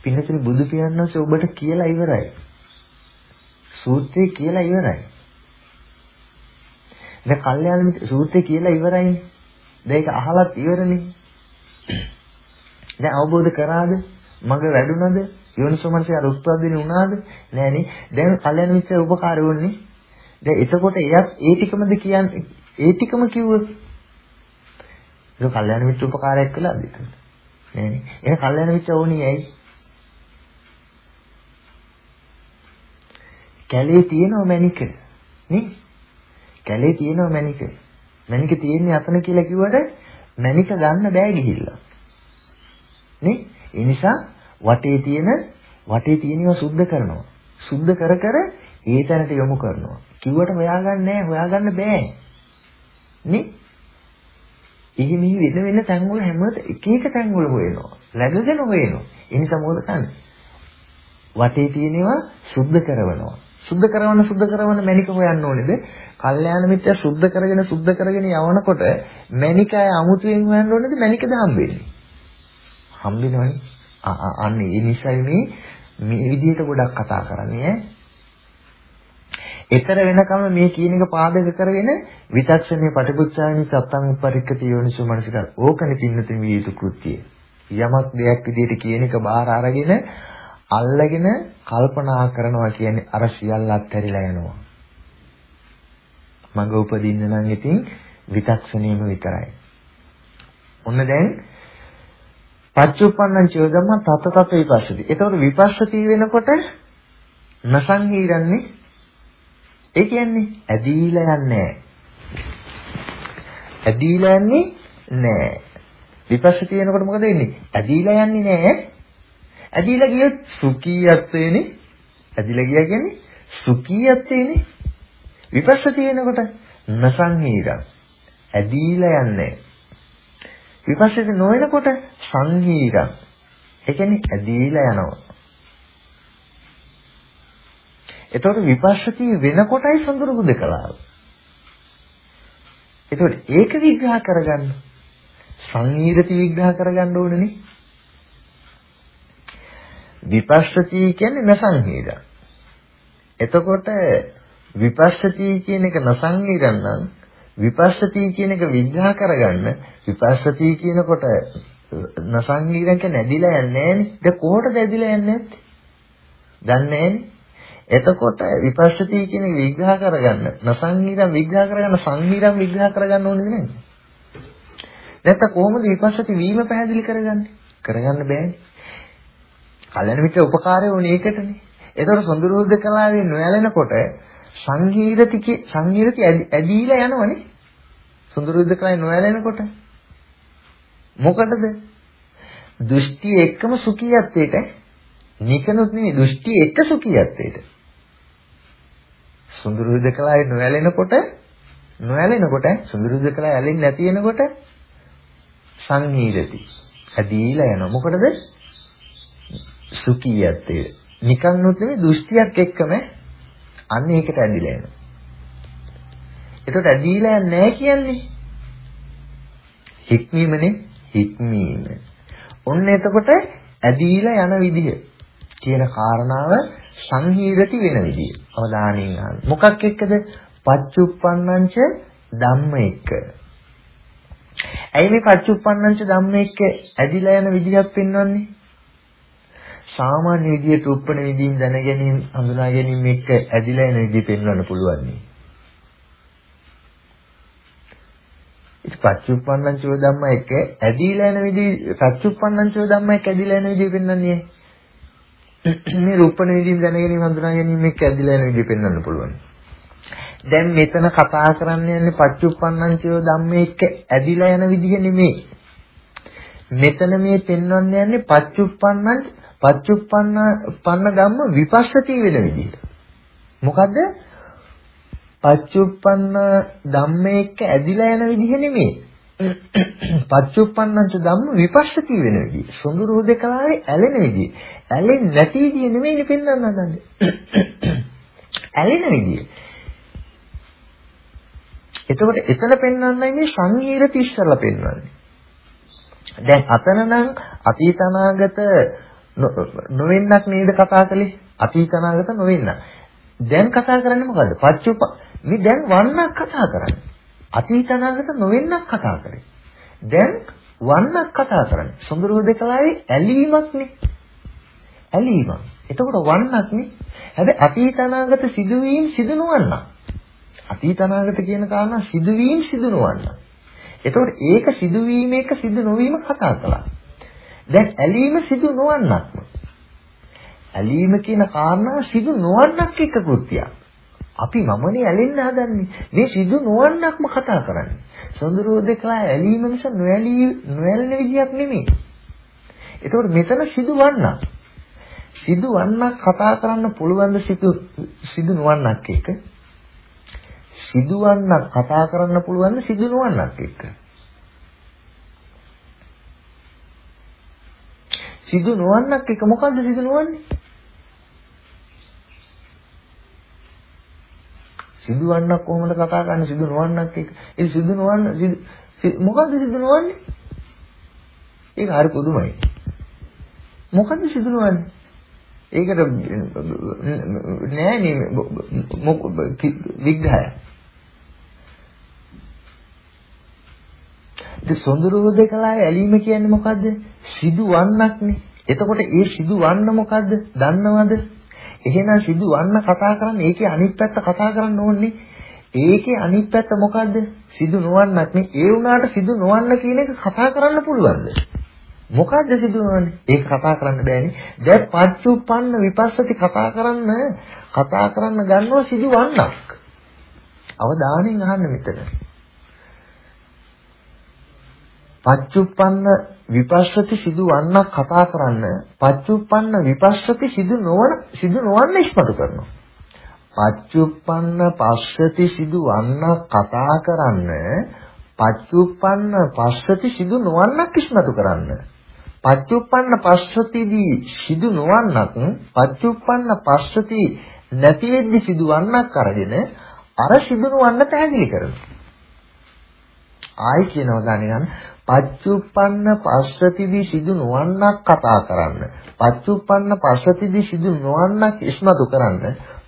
පින්නතුනි බුදු පියාණන්සේ ඔබට කියලා ඉවරයි. සූත්‍රය කියලා ඉවරයි. දැන් කල්යාණ මිත්‍ර සූත්‍රය කියලා ඉවරයිනේ. දැන් ඒක අහලත් ඉවරනේ. දැන් අවබෝධ කරාද? මග වැඩුණද? යෝනිසෝමනසේ අර උත්පාදිනේ වුණාද? නෑනේ. දැන් කල්යන මිත්‍ර උපකාර වුණේ. දැන් එතකොට එයත් ඒ ටිකමද කියන්නේ ඒ ටිකම කිව්වොත් ඒක කල්යන මිත්‍ර උපකාරයක් කළාද ඒක? නෑනේ. එහෙනම් කල්යන මිත්‍ර ඕනේ ඇයි? කැලේ තියෙනව මැනික. නේ? කැලේ තියෙනව මැනික. මැනික තියෙන්නේ අතන කියලා කිව්වට මැනික ගන්න බෑ ගිහිල්ලා. නේ? ඒ නිසා වටේ තියෙන වටේ තියෙනව සුද්ධ කරනවා. සුද්ධ කර කර ඒ තැනට යොමු කරනවා. කිව්වට හොයාගන්න නෑ හොයාගන්න බෑ. නේ? ඉහි මිහි වෙන වෙන තැන්වල හැමත එක එක තැන්වල හොයනවා. läගගෙන හොයනවා. ඒ නිසා මොකද කරන්නේ? වටේ තියෙනවා සුද්ධ කරනවා. සුද්ධ කරවන සුද්ධ කරවන මණික හොයන්න ඕනේද? කල්යාණ මිත්‍ය සුද්ධ කරගෙන සුද්ධ කරගෙන යවනකොට මණිකය අමුතුවෙන් හොයන්න ඕනේද? මණිකද හම්බෙන්නේ? හම්බෙනවනේ. අන්න ඒ නිසයි මේ මේ විදිහට ගොඩක් කතා කරන්නේ ඈ. ඊතර වෙනකම මේ කියන එක පාදක කරගෙන විතක්ෂණේ පටිපුච්චායනි සත්තං උපරික්කති යෝනිසෝ මනසිකර ඕකනේ පින්නතින් විය යුතු කෘත්‍යය. යමක් දෙයක් විදිහට කියන එක බාහිර අරගෙන අල්ලගෙන කල්පනා කරනවා කියන්නේ අර සියල්ල අත්හැරිලා යනවා. මඟ උපදින්න නම් ඉතින් විතක්ෂණයම විතරයි. ඔන්න දැන් පච්චුප්පන්නං චිව ධම්ම තත තත විපස්සති. ඒතකොට විපස්සති වෙනකොට නසංගීරන්නේ ඒ කියන්නේ ඇදීලා යන්නේ ඇදීලා යන්නේ නෑ. විපස්සති වෙනකොට මොකද වෙන්නේ? ඇදීලා යන්නේ නෑ. ඇදීලා ගියොත් සුඛීයත්වේනේ. ඇදීලා ගියා කියන්නේ සුඛීයත්වේනේ. විපස්සති වෙනකොට නසංගීරං ඇදීලා යන්නේ විපස්සති නොවනකොට සංහීරං. ඒ කියන්නේ ඇදීලා යනවා. එතකොට විපස්සති වෙනකොටයි සඳුරු බුදකලාව. එතකොට ඒක විග්‍රහ කරගන්න. සංහීරති විග්‍රහ කරගන්න ඕනනේ. විපස්සති කියන්නේ නසංහීරං. එතකොට විපස්සති කියන එක නසංහීරං නම් විපස්සති කියන එක විග්‍රහ කරගන්න විපස්සති කියනකොට නසංගීරංක නැදිලා යන්නේ නෑනේ. දැන් කොහොටද ඇදිලා යන්නේ නැත්තේ? දන්නේ එතකොට විපස්සති කියන එක විග්‍රහ කරගන්න නසංගීරම් විග්‍රහ කරගන්න සංගීරම් විග්‍රහ කරගන්න ඕනේද නැද්ද? නැත්නම් කොහොමද විපස්සති වීම පැහැදිලි කරගන්නේ? කරගන්න බෑනේ. කල්යන මිත්‍ර උපකාරය උනේ ඒකටනේ. ඒතකොට සොඳුරුද්ද කලාවේ නොයැලෙනකොට සංගීරති සංගීරති ඇදීලා යනවනේ. සුඳුරු හුදකලාවේ නොඇලෙනකොට මොකටද? දෘෂ්ටි එක්කම සුඛියත්වයට නිකනුත් නෙවෙයි දෘෂ්ටි එක්ක සුඛියත්වයට. සුඳුරු හුදකලාවේ නොඇලෙනකොට නොඇලෙනකොට සුඳුරු හුදකලාවේ ඇලෙන්නේ නැති වෙනකොට සංහීරති. ඇදීලා යනවා. මොකටද? සුඛියත්වයට. නිකන්නුත් නෙවෙයි දෘෂ්ටියක් එක්කම අන්න ඒකට ඇදිලා යනවා. එතකොට ඇදීලා නැහැ කියන්නේ හික්මීමනේ හික්මීම. ඔන්න එතකොට ඇදීලා යන විදිහ කියන කාරණාව සංහීරති වෙන විදිහ. අවධානයෙන් අහන්න. මොකක් එක්කද? පච්චුප්පන්නංච ධම්ම එක්ක. ඇයි මේ පච්චුප්පන්නංච ධම්ම එක්ක ඇදිලා යන විදිහක් පෙන්වන්නේ? සාමාන්‍ය විදියට උප්පන විදිහින් දැන ගැනීම හඳුනා ගැනීම එක්ක ඇදිලා යන විදිහ පෙන්වන්න පුළුවන් නේ. ඉත පච්චුප්පන්නං චෝ ධම්ම එක ඇදීලා යන විදිහ පච්චුප්පන්නං චෝ ධම්ම එක ඇදීලා යන විදිහ පෙන්වන්නේ මේ රූපණ විදිහින් දැන ගැනීම හඳුනා ගැනීම එක්ක ඇදීලා යන විදිහ පෙන්වන්න පුළුවන්. දැන් මෙතන කතා කරන්න යන්නේ පච්චුප්පන්නං චෝ ධම්ම එක ඇදීලා යන විදිහ නෙමෙයි. මෙතන මේ පෙන්වන්න යන්නේ පච්චුප්පන්නං පච්චුප්පන්න පන්න ධම්ම විපස්සති වෙන විදිහ. මොකද්ද? පච්චුප්පන්න ධම්මේ එක්ක ඇදිලා යන විදිහ නෙමෙයි. පච්චුප්පන්නංච ධම්ම විපස්සති වෙන විදිහ. සොඳුරු දෙකලාවේ ඇලෙන විදිහ. ඇලෙන්නේ නැති විදිහ නෙමෙයිනේ පෙන්වන්න හදන්නේ. ඇලෙන විදිහ. එතකොට එතන පෙන්වන්නයි මේ සංහිරති ඉස්සරලා පෙන්වන්නේ. දැන් අතන නම් අතීත අනාගත නොවෙන්නක් නේද කතා කළේ? අතීත අනාගත නොවෙන්න. දැන් කතා කරන්නේ මොකද්ද? පච්චුප මේ දැන් වන්නක් කතා කරන්නේ. අතීත අනාගත නොවෙන්නක් කතා කරේ. දැන් වන්නක් කතා කරන්නේ. සොඳුරු දෙකලාවේ ඇලීමක් නේ. ඇලීමක්. එතකොට වන්නක් නේ. හැබැයි අතීත අනාගත සිදුවීම් සිදු නොවන්නක්. අතීත අනාගත කියන කාරණා සිදුවීම් සිදු නොවන්නක්. එතකොට ඒක සිදුවීම එක සිදු නොවීම කතා කළා. දැන් ඇලීම සිදු නොවන්නක්ම. ඇලීම කියන කාරණා සිදු නොවන්නක් එක කෘත්‍යයක්. අපි මමනේ ඇලෙන්න හදන්නේ. මේ සිදු නොවන්නක්ම කතා කරන්නේ. සොඳුරෝ දෙකලා ඇලීම නිසා නොඇලී නොඇලෙන විදියක් නෙමෙයි. ඒතකොට මෙතන සිදුවන්නක්. සිදුවන්නක් කතා කරන්න පුළුවන් ද සිදු සිදු නොවන්නක් එක. සිදුවන්නක් කතා කරන්න පුළුවන් ද සිදු නොවන්නක් එක. සිදු නොවන්නක් එක මොකද්ද සිදු නොවන්නේ? සිදුවන්නක් කොහොමද කතා කරන්නේ සිදු නොවන්නක් එක. ඒ සිදු නොවන්න මොකද්ද සිදු නොවන්නේ? ඒක හරි පුදුමයි. මොකද්ද සිදු නොවන්නේ? ඒකට නෑනේ විග්‍රහය. ඒ සොඳුරෝ දෙකලා ඇලීම කියන්නේ මොකද්ද? සිදුවන්නක්නේ. එතකොට ඒ සිදුවන්න මොකද්ද? දන්නවද? එහෙනම් සිදුවන්න කතා කරන්නේ ඒකේ අනිත් පැත්ත කතා කරන්න ඕනේ. ඒකේ අනිත් පැත්ත මොකද්ද? සිදු නොවන්නත් නේ. ඒ වුණාට සිදු නොවන්න කියන එක කතා කරන්න පුළුවන්ද? මොකද්ද සිදු නොවන්නේ? ඒක කතා කරන්න බෑනේ. දැන් පච්චුප්පන්න විපස්සති කතා කරන්න කතා කරන්න ගන්නවා සිදුවන්නක්. අවධානයෙන් අහන්න මෙතන. පච්චුප්පන්න විපස්සති සිදු වන්නක් කතා කරන්න පච්චුප්පන්න විපස්සති සිදු නොවන සිදු නොවන්න ඉස්මතු කරනවා. පච්චුප්පන්න පස්සති සිදු වන්නක් කතා කරන්න පච්චුප්පන්න පස්සති සිදු නොවන්නක් ඉස්මතු කරන්න. පච්චුප්පන්න පස්සතිදී සිදු නොවන්නක් පච්චුප්පන්න පස්සති නැති වෙද්දි සිදු වන්නක් අරගෙන අර සිදු නොවන්න පැහැදිලි කරනවා. ආයි කියනවා දැනගන්න පච්චුප්පන්න පස්සතිදී සිදු නොවන්නක් කතා කරන්න. පච්චුප්පන්න පස්සතිදී සිදු නොවන්නක් ඉස්මතු කරන්න.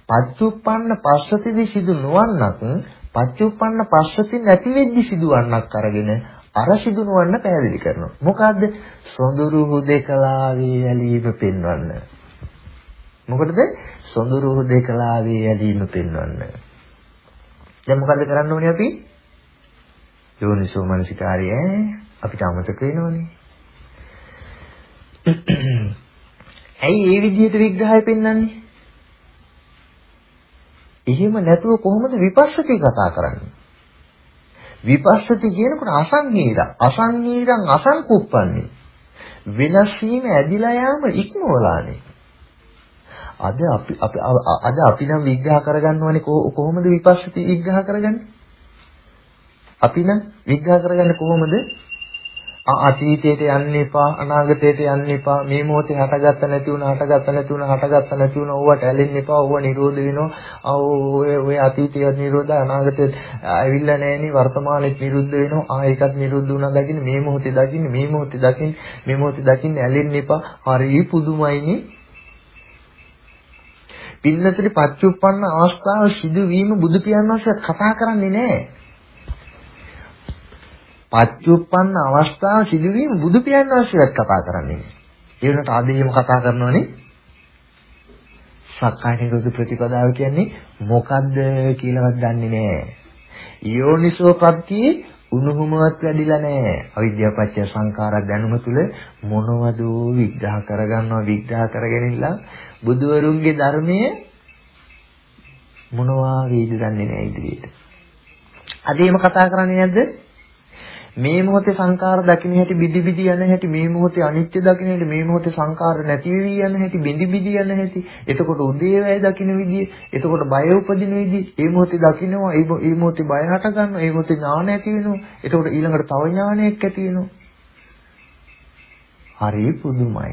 පච්චුප්පන්න පස්සතිදී සිදු නොවන්නක් පච්චුප්පන්න පස්සති නැති වෙද්දි සිදුවන්නක් අරගෙන අර සිදු නොවන්න පැහැදිලි කරනවා. මොකද්ද? සොඳුරු හුදේකලාවේ ඇලීම පෙන්වන්න. මොකටද? සොඳුරු හුදේකලාවේ ඇලීම පෙන්වන්න. දැන් මොකද්ද කරන්න ඕනේ අපි? යෝනිසෝ මනසිකාරය අපිට අමතක වෙනවනේ. ඇයි ඒ විදිහට විග්‍රහය පෙන්වන්නේ? එහෙම නැතුව කොහොමද විපස්සති කතා කරන්නේ? විපස්සති කියනකොට අසංනීර. අසංනීරං අසංකුප්පන්නේ. වෙනස් වීම ඇදිලා යාම ඉක්මවලානේ. අද අපි අපි අද අපි නම් විග්‍රහ කරගන්න ඕනේ කොහොමද විපස්සති විග්‍රහ කරගන්නේ? අපි නම් විග්‍රහ කරගන්නේ කොහොමද? අතීතයට යන්න එපා අනාගතයට යන්න එපා. මේ මොහොතේ හටගත්ත නැති වුණ හටගත්ත නැති වුණ හටගත්ත නැති වුණ. ඕවට ඇලෙන්න එපා ඕව නිරෝධ වෙනවා. ඔය ඔය අතීතය නිරෝධ අනාගතය ඇවිල්ලා නැහෙනි වර්තමානෙත් නිරුද්ධ වෙනවා. ආ ඒකත් නිරුද්ධ වුණා දකින්න මේ මොහොතේ දකින්න මේ මොහොතේ දකින්න මේ මොහොතේ දකින්න ඇලෙන්න එපා. හරි පුදුමයිනේ පින්නතරි පච්චුප්පන්න අවස්ථාව සිදුවීම බුදු පියාණන් කතා කරන්නේ නැහැ. පච්චුප්පන්න අවස්ථාව සිදුවීම බුදු පියාණන් වහන්සේවත් කතා කරන්නේ නෑ. ඒ වෙනට ආද එහෙම කතා කරනවනේ. සක්කාය නිරෝධ ප්‍රතිපදාව කියන්නේ මොකද්ද කියලාවත් දන්නේ නෑ. යෝනිසෝ ප්‍රත්‍යේ උණුහුමවත් වැඩිලා නෑ. අවිද්‍යාව පත්‍ය සංඛාර දැනුම තුල මොනවද විග්‍රහ කරගන්නවා විග්‍රහ කරගෙනilla බුදුවරුන්ගේ ධර්මයේ මොනවා වේද දන්නේ නෑ ඉදිරියට. අද එහෙම කතා කරන්නේ නැද්ද? මේ මොහොතේ සංකාර දකින්න හැටි බිදි බිදි යන හැටි මේ මොහොතේ අනිත්‍ය දකින්න හැටි මේ මොහොතේ සංකාර නැති වෙවි යන හැටි බිදි බිදි යන හැටි. එතකොට උදේවැය දකින්න විදිය එතකොට බය උපදින විදිය. ඒ මොහොතේ දකින්නවා ඒ මොහොතේ බය හට ගන්නවා ඒ මොහොතේ ඥාන ඇති වෙනවා. එතකොට ඊළඟට තව ඥානයක් ඇති වෙනවා. හරි පුදුමයි.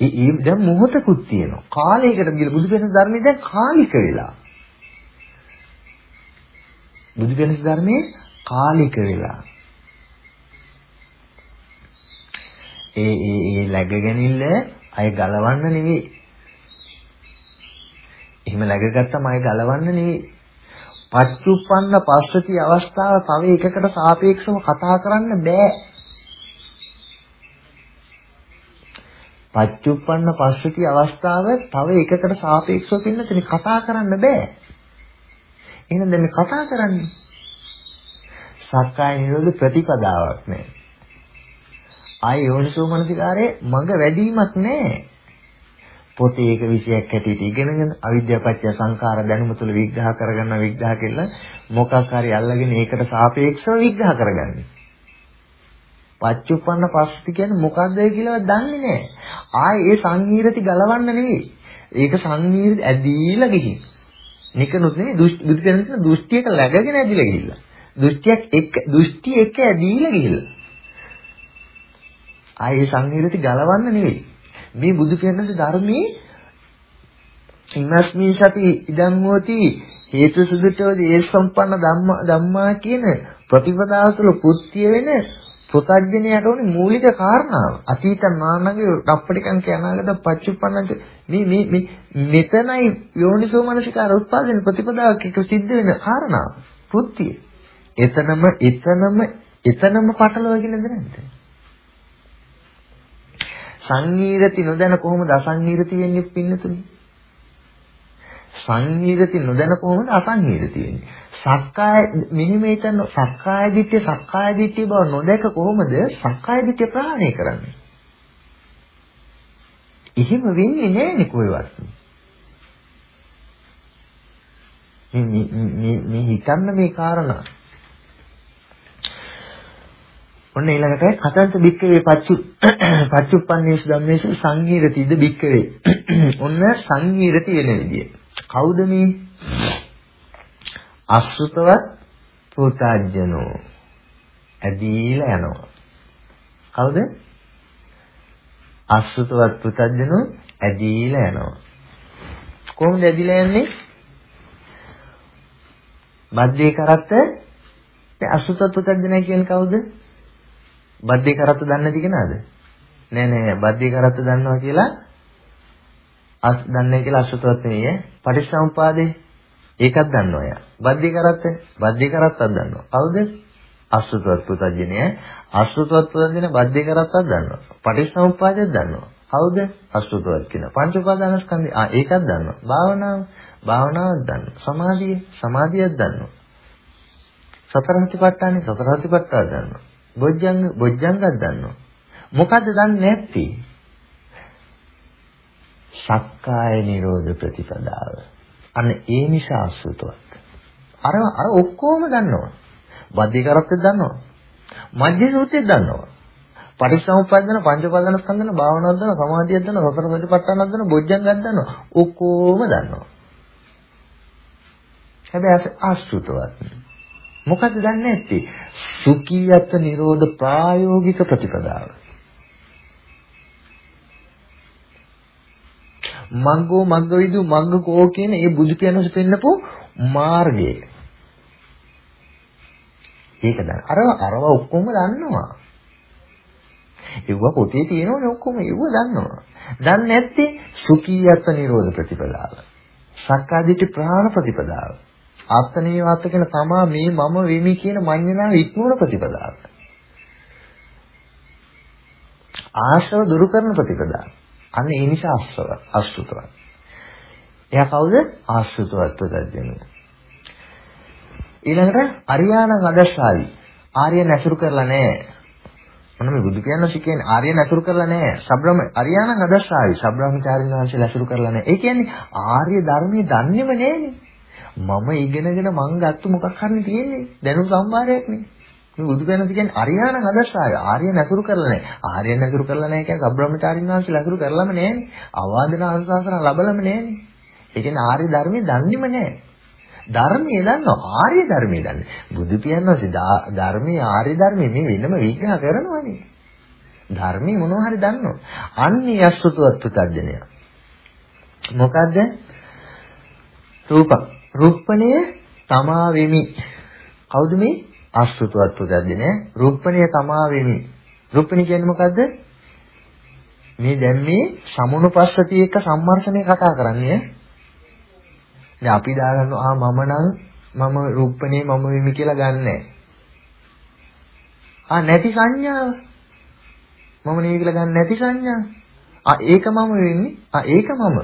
ඒ දැන් මොහොතකුත් තියෙනවා. කාලයකට ගිහලා බුදු වෙන ධර්මයේ දැන් කාලික වෙලා. බුදු කෙනෙක් ධර්මයේ කාලික වෙලා. ඒ ඒ ඒ läගගැනිල්ල අය ගලවන්න නෙවෙයි. එහෙම läගගත්තම අය ගලවන්න නෙවෙයි. පච්චුප්පන්න පස්සති අවස්ථාව තව එකකට සාපේක්ෂව කතා කරන්න බෑ. පච්චුප්පන්න පස්සති අවස්ථාව තව එකකට සාපේක්ෂව පින්නතේ කතා කරන්න බෑ. එහෙනම් දැන් මේ කතා කරන්නේ සක්කාය නිරෝධ ප්‍රතිපදාවක් නේ. ආය යෝනිසෝ මනසිකාරයේ මඟ වැඩිමක් නැහැ. පොතේ එක විෂයක් හැටියට ඉගෙනගෙන අවිද්‍යාපත්‍ය සංඛාර දැනුම තුළ විග්‍රහ කරගන්න විග්‍රහ කෙල්ල මොකක් හරි අල්ලගෙන ඒකට සාපේක්ෂව විග්‍රහ කරගන්නේ. පච්චුප්පන්න පස්සති කියන්නේ මොකද්ද කියලාවත් දන්නේ නැහැ. ආයේ ඒ සංහිරති ගලවන්න නෙවෙයි. ඒක සංහිරති ඇදීලා ගිහින්. නිකනුත් නෙවෙයි බුදු කෙනෙක් දෘෂ්ටියක läගගෙන ඇදිලා ගිහිල්ලා. දෘෂ්ටියක් එක්ක දෘෂ්ටි එක්ක ඇදීලා ගිහිල්ලා. ආයේ සංහිරති ගලවන්න නෙවෙයි. මේ බුදු කෙනෙකුගේ ධර්මයේ ඉමස්මින් සති ඉදන් හෝති හේතු සුදුතෝ ඒ සම්පන්න ධම්මා කියන ප්‍රතිපදාව තුළ පුත්‍ය වෙන පුතඥයට උනේ මූලික කාරණාව. අතීත නානගේ රප්පටිකං කියනාගත පච්චුප්පන්නක මේ මේ මේ මෙතනයි යෝනිසෝ මනසිකාර උත්පාදන ප්‍රතිපදාවක් එක සිද්ධ වෙන කාරණාව. පුත්තිය. එතනම එතනම එතනම පටලවගෙන නැද්ද? සංගීරති නොදැන කොහොමද අසංගීරති වෙන්නේ පින්නතුනේ? සංගීරති නොදැන කොහොමද අසංගීරති වෙන්නේ? සක්කාය මෙහිම හිතන සක්කාය දිට්ඨිය සක්කාය දිට්ඨිය බව නොදැක කොහොමද සක්කාය දිට්ඨිය ප්‍රහාණය කරන්නේ? එහෙම වෙන්නේ නැහැනේ කොහෙවත්. මේ මේ මේ හිතන්න මේ කාරණා. ඔන්න ඊළඟට කතන්ත බික්කවේ පච්චු පච්චුප්පන්නේසු ධම්මේසු සංහීරතිද බික්කවේ. ඔන්න සංහීරති වෙන විදිය. කවුද මේ අසුතවත් පුතඥෝ ඇදීලා යනවා. කවුද? අසුතවත් පුතඥෝ ඇදීලා යනවා. කොහොමද ඇදීලා යන්නේ? බද්දේ කරත්ත අසුතවත් පුතඥය කියන්නේ කවුද? බද්දේ කරත්ත දන්නේ නැති කෙනාද? නෑ නෑ බද්දේ කරත්ත දන්නවා කියලා අස් දන්නේ කියලා අසුතවත් නෙවෙයි. පටිච්චසමුපාදේ ඒකත් දන්නවා යා. බද්ධි කරත්ත බද්ධි කරත්තක් දන්නවා. කවුද? අසුතවත් පුතඥය. අසුතවත් පුතඥය බද්ධි කරත්තක් දන්නවා. පටිච්චසමුප්පාදයක් දන්නවා. කවුද? අසුතවත් කියන. පංච උපාදානස්කන්ධය. ආ ඒකත් දන්නවා. භාවනාව භාවනාවක් දන්නවා. සමාධිය සමාධියක් දන්නවා. සතර සතිපට්ඨානේ සතර සතිපට්ඨාන දන්නවා. බොජ්ජංග බොජ්ජංගක් දන්නවා. මොකද්ද දන්නේ නැත්තේ? සක්කාය නිරෝධ ප්‍රතිපදාව. අන්න ඒ නිසා අසුතවත්. අර අර ඔක්කොම දන්නවා. වද්දී කරත්තේ දන්නවා. මජ්ජේ සූත්‍රයේ දන්නවා. පටිච්චසමුප්පාදන පංචපාදන ස්කන්ධන භාවනාවක් දන්නවා සමාධියක් දන්නවා සතර සතිපට්ඨානක් දන්නවා බොජ්ජංගයක් දන්නවා. ඔක්කොම දන්නවා. හැබැයි ආශ්‍රිතවත්. මොකද දන්නේ නැත්තේ? සුඛියත් නිරෝධ ප්‍රායෝගික ප්‍රතිපදාව. මග්ගෝ මග්ගවිදු මග්ගකෝ කියන මේ බුදු පියාණන් පෙන්නපු මාර්ගය. ඒක දැන් අර අරව ඔක්කොම දන්නවා ඒව පොතේ තියෙනවනේ ඔක්කොම ඒව දන්නවා. දන්නේ නැත්තේ සුඛීයත් නිරෝධ ප්‍රතිපදාව. සක්කාදිට්ඨි ප්‍රහාණ ප්‍රතිපදාව. ආත්මනීයවත් කියන තමා මේ මම වෙමි කියන මඤ්ඤණාව ඉක්මවන ප්‍රතිපදාව. ආශ්‍රව දුරු කරන ප්‍රතිපදාව. අන්න ඒ නිසා ආශ්‍රව අසුතවත්. එයා කවුද? ආශ්‍රිතවත් ප්‍රදර්ශනය. ඊළඟට අරියාණං අදස්සාවි. ආර්ය නැසුරු කරලා නැහැ. මොන මේ බුදු පියාණන් කියන්නේ ආර්යයන් අසුරු කරලා නැහැ. සබ්‍රම අරියාණන් අදස්සාවි. සබ්‍රාහ්මචාරින් වහන්සේලා අසුරු කරලා නැහැ. ඒ කියන්නේ ආර්ය ධර්මයේ දන්නේම නැහැනේ. මම ඉගෙනගෙන මං ගත්ත මොකක් හරි තියෙන්නේ. දැනුම් සම්භාරයක් නේ. මේ බුදු පියාණන් කියන්නේ අරියාණන් අදස්සාවි. ආර්යයන් අසුරු කරලා නැහැ. ආර්යයන් අසුරු කරලා නැහැ කියන්නේ සබ්‍රාහ්මචාරින් වහන්සේලා අසුරු කරලාම නැහැනේ. අවාදන අනුශාසන ලැබලම නැහැනේ. ඒ කියන්නේ ආර්ය ධර්මයේ දන්නේම නැහැ. ධර්මයේ දන්නවා ආර්ය ධර්මයේ දන්නේ. බුදු පියාණන්සේ ධර්මයේ ආර්ය ධර්මයේ මේ වෙනම විග්‍රහ කරනවානේ. ධර්මයේ මොනවා හරි දන්නවා. අන්නේ අසුතුවත් පුතඥය. මොකද්ද? රූප. රූපණය තමා වෙමි. කවුද මේ? අසුතුවත් පුතඥය. රූපණය තමා වෙමි. රූපණි කියන්නේ මොකද්ද? මේ දැන් මේ සමුනුපස්සති එක්ක සම්මර්ෂණය කතා කරන්නේ දැන් අපි දාගන්නවා ආ මම නම් මම රූපණේ මම වෙමි කියලා ගන්නෑ. ආ නැති සංඥාව. මම නෙවෙයි කියලා ගන්න නැති සංඥාව. ආ ඒක මම වෙන්නේ. ආ ඒක මම.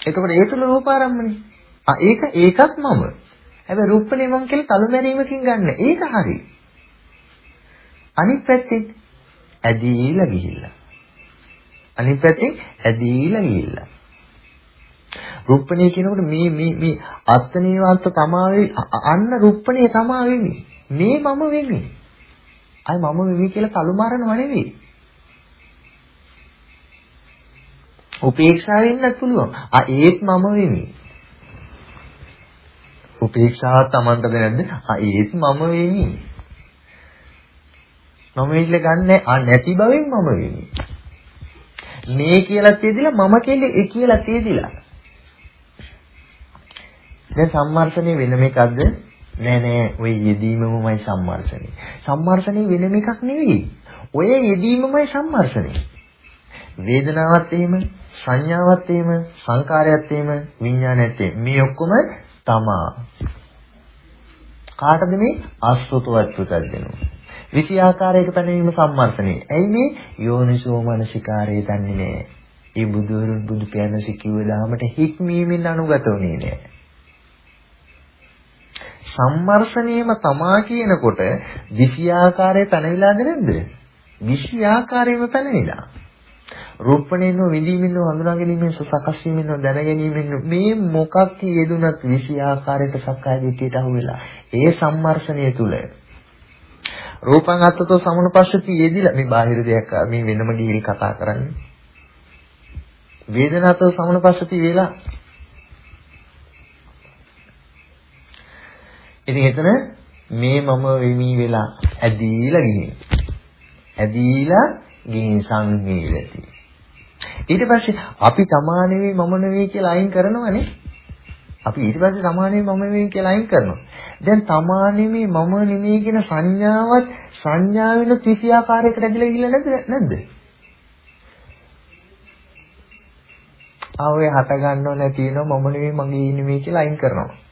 එතකොට ඒ තුල රූපාරම්මනේ. ආ ඒක ඒකත් මම. හැබැයි රූපණේ මම කියලා තලු මැරීමකින් ගන්න. ඒක හරි. අනිත් පැත්තෙන් ඇදීලා ගිහිල්ලා. අනිත් පැත්තෙන් ඇදීලා ගිහිල්ලා. රුප්පණේ කියනකොට මේ මේ මේ අත්නේවන්ත තමාවේ අන්න රුප්පණේ තමා වෙන්නේ. මේ මම වෙන්නේ. අය මම වෙමි කියලා තලු මාරනව නෙවෙයි. උපේක්ෂාව වෙන්නත් පුළුවන්. ආ ඒත් මම වෙමි. උපේක්ෂාව තමන්ටද නැද්ද? ආ ඒත් මම වෙමි. මම ඉල්ල ගන්න ආ නැති බවෙන් මම වෙමි. මේ කියලා තියදිලා මම කියලා ඒ කියලා තියදිලා දැන් සම්මර්ෂණය වෙනම එකක්ද? නෑ නෑ ඔය යෙදීමමයි සම්මර්ෂණය. සම්මර්ෂණය වෙනම එකක් නෙවෙයි. ඔය යෙදීමමයි සම්මර්ෂණය. වේදනාවත් එහෙම, සංඥාවත් එහෙම, සංකාරයත් එහෙම, විඥානයත් එහෙම. මේ ඔක්කොම තමා. කාටද මේ අසුතවත් පුතර්ජනෝ? විෂය ආකාරයක පැනවීම සම්මර්ෂණය. ඇයි මේ යෝනිසෝ මනසිකාරය දන්නේ නැහැ. ඒ බුදුරුන් බුදු පියාණන් සිකියුව දාමට හික්මීමෙන් අනුගත වුණේ නැහැ. සම්මර්ෂණයම තමා කියනකොට විෂයාකාරයේ පැනවිලාද නැද්ද? විෂයාකාරයේම පැනවිලා. රූපණේන විඳීමෙන් හඳුනා ගැනීමෙන් සකස් වීමෙන් දැන ගැනීමෙන් මේ මොකක් යෙදුනත් විෂයාකාරයට සක්කාය දිට්ඨියට අහු වෙලා ඒ සම්මර්ෂණය තුල රූපං අත්තතෝ සමුනුපස්සති යෙදිලා මේ බාහිර දෙයක් මේ වෙනම ගිහින් කතා කරන්නේ වේදනාතෝ සමුනුපස්සති වෙලා ඉතින් එතන මේ මම වෙමි වෙලා ඇදීලා ගිහින්. ඇදීලා ගිහින් සංවේදති. ඊට පස්සේ අපි තමා නෙවෙයි මම නෙවෙයි කියලා අයින් කරනවනේ. අපි ඊට පස්සේ තමා නෙවෙයි මම නෙවෙයි කියලා අයින් කරනවා. දැන් තමා නෙවෙයි මම නෙවෙයි කියන සංඥාවත් සංඥා වෙන ත්‍රිසියාකාරයකට ඇදලා ගිහලා නැද්ද නැද්ද? ආ ඔය හට ගන්නව නැතිනව මම නෙවෙයි මගේ නෙවෙයි කියලා අයින් කරනවා.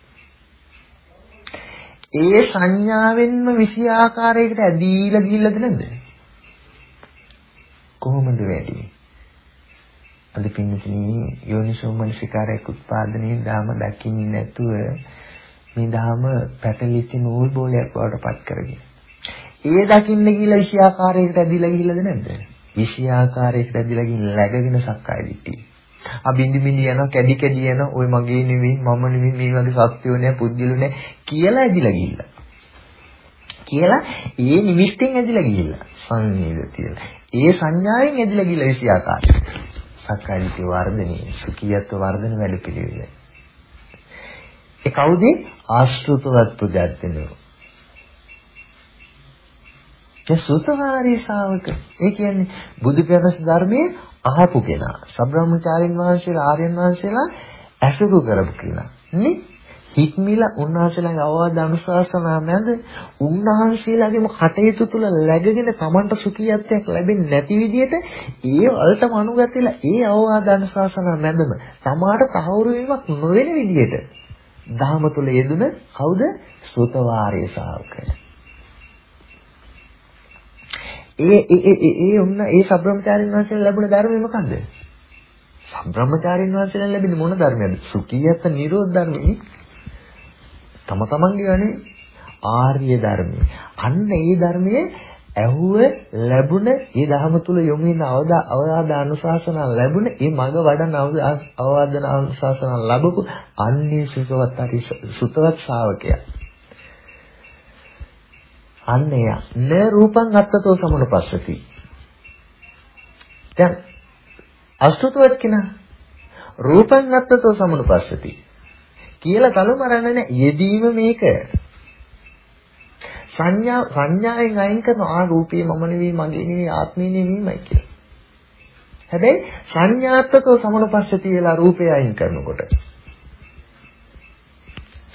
ඒ සංඥාවෙන්ම විෂය ආකාරයකට ඇදීලා ගිහිල්ලාද නැද්ද? කොහොමද වැඩි? අද පින්නතුනි යෝනිසෝ මනසිකාරයක් උත්පාදනයේ දාම දකින්නේ නැතුව මේ දාම පැටලිච්ච නූල් බෝලයක් වඩ පත් කරගෙන. ඒ දකින්න ගිහිල්ලා විෂය ආකාරයකට ඇදීලා ගිහිල්ලාද නැද්ද? විෂය ආකාරයකට ඇදීලා ගිහින් läගගෙන සක්කාය දිට්ඨිය. ආ බින්දි බින්දි යනවා කැඩි කැඩි යනවා ওই මගේ නෙවෙයි මම නෙවෙයි මේ වගේ සත්‍යෝ නෑ පුද්ගලෝ නෑ කියලා ඇදිලා ගිහිල්ලා. කියලා ඒ නිමිත්තෙන් ඇදිලා ගිහිල්ලා සංවේදතිය. ඒ සංඥාවෙන් ඇදිලා ගිහිල්ලා විසි ආකාරයට. සක්කායික වර්ධනයේ සුඛියත්ව වර්ධන වැඩ පිළිවෙල. ඒ කවුද? ආශ්‍රිතවත් පුජාර්ථනෝ. ඒ සුතවාරී ශාවක. ඒ කියන්නේ බුදු පියාණන් ධර්මයේ අහපු කෙනා. සබ්‍රාහ්මචාරින් වහන්සේලා ආර්යයන් වහන්සේලා ඇසුරු කරපු කෙනා. නේ? හික්මිලා උන්වහන්සේලාගේ අවවාද අනුශාසනා මැද උන්වහන්සේලාගේම කටයුතු තුල läගගෙන Tamanට සුඛියත්වයක් ලැබෙන්නේ නැති විදිහට ඒ වලටම අනුගත වෙලා ඒ අවවාද අනුශාසනා මැදම තමාට තහවුරු වීමක් නොවන විදිහට දහම තුල යෙදුන කවුද? සුතවාරී ශාවකය. ඒ ඒ ඒ ඒ ඔන්න ඒ සබ්‍රහ්මචාරින් වහන්සේලා ලැබුණ ධර්මය මොකද්ද? සබ්‍රහ්මචාරින් වහන්සේලා ලැබෙන්නේ මොන ධර්මයක්ද? සුඛියත් නිරෝධ ධර්මයේ. තම තමන්ගේ අනේ ආර්ය ධර්මය. අන්න ඒ ධර්මයේ ඇහුව ලැබුණ ඒ ධර්ම තුල යොමු වෙන අවවාද අනුශාසන ලැබුණ ඒ මඟ වඩන අවවාද අනුශාසන ලැබපු අන්නේ සුතවත් හරි සුතවත් ශ්‍රාවකයා. අන්න එය න රූපං අත්තතෝ සමුනපස්සති. දැන් අසුතවත් කෙනා රූපං අත්තතෝ සමුනපස්සති. කියලා කලමරන්න යෙදීම මේක. සංඥා සංඥාවෙන් අයින් කරන ආ රූපේ මම නෙවෙයි මගේ නෙවෙයි ආත්මේ නෙවෙයිමයි කියලා. හැබැයි සංඥාත්මකව සමනුපස්සතිය කියලා රූපය අයින් කරනකොට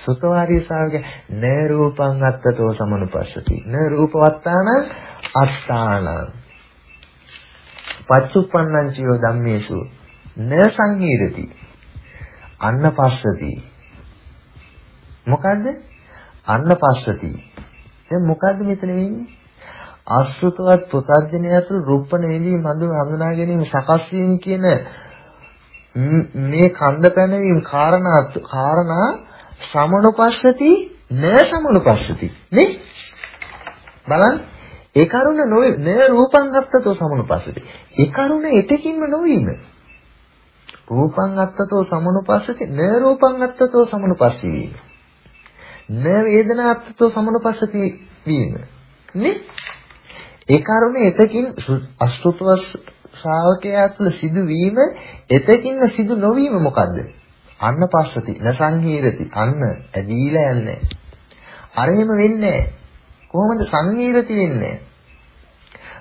සුතවාරී ශාවක න රූපං අත්තතෝ සමනුපස්සති. න රූපවත්තාන අත්තාන. පච්චුප්පන්නං චියෝ ධම්මේසු න සංහීරති අන්න පස්සති මොකද්ද? අන්න පස්සති දැන් මොකද්ද මෙතන වෙන්නේ? ආශ්‍රිතවත් පුතර්ජනය ඇතුළු රූපණ වේදී මඳු හඳුනා ගැනීම සකස් වීම කියන මේ කන්ද පැනවීම කාරණා කාරණා සමනුපස්සති න සමනුපස්සති නේ? බලන්න. ඒ කරුණ නොවේ න රූපං අත්තතෝ සමනුපස්සති. ඒ කරුණ එතකින්ම නොවීම. රූපං අත්තතෝ සමනුපස්සති න රූපං අත්තතෝ සමනුපස්සී වීම න වේදනාත්ත්ව සමනපස්සති වීම. නේ? ඒ කාරණේ එතකින් අසුතව ශ්‍රාවකයා තුළ සිදුවීම එතකින් සිදු නොවීම මොකද්ද? අන්න පස්සති නසංහීරති අන්න ඇදීලා යන්නේ. අර එහෙම වෙන්නේ කොහොමද සංහීරති වෙන්නේ?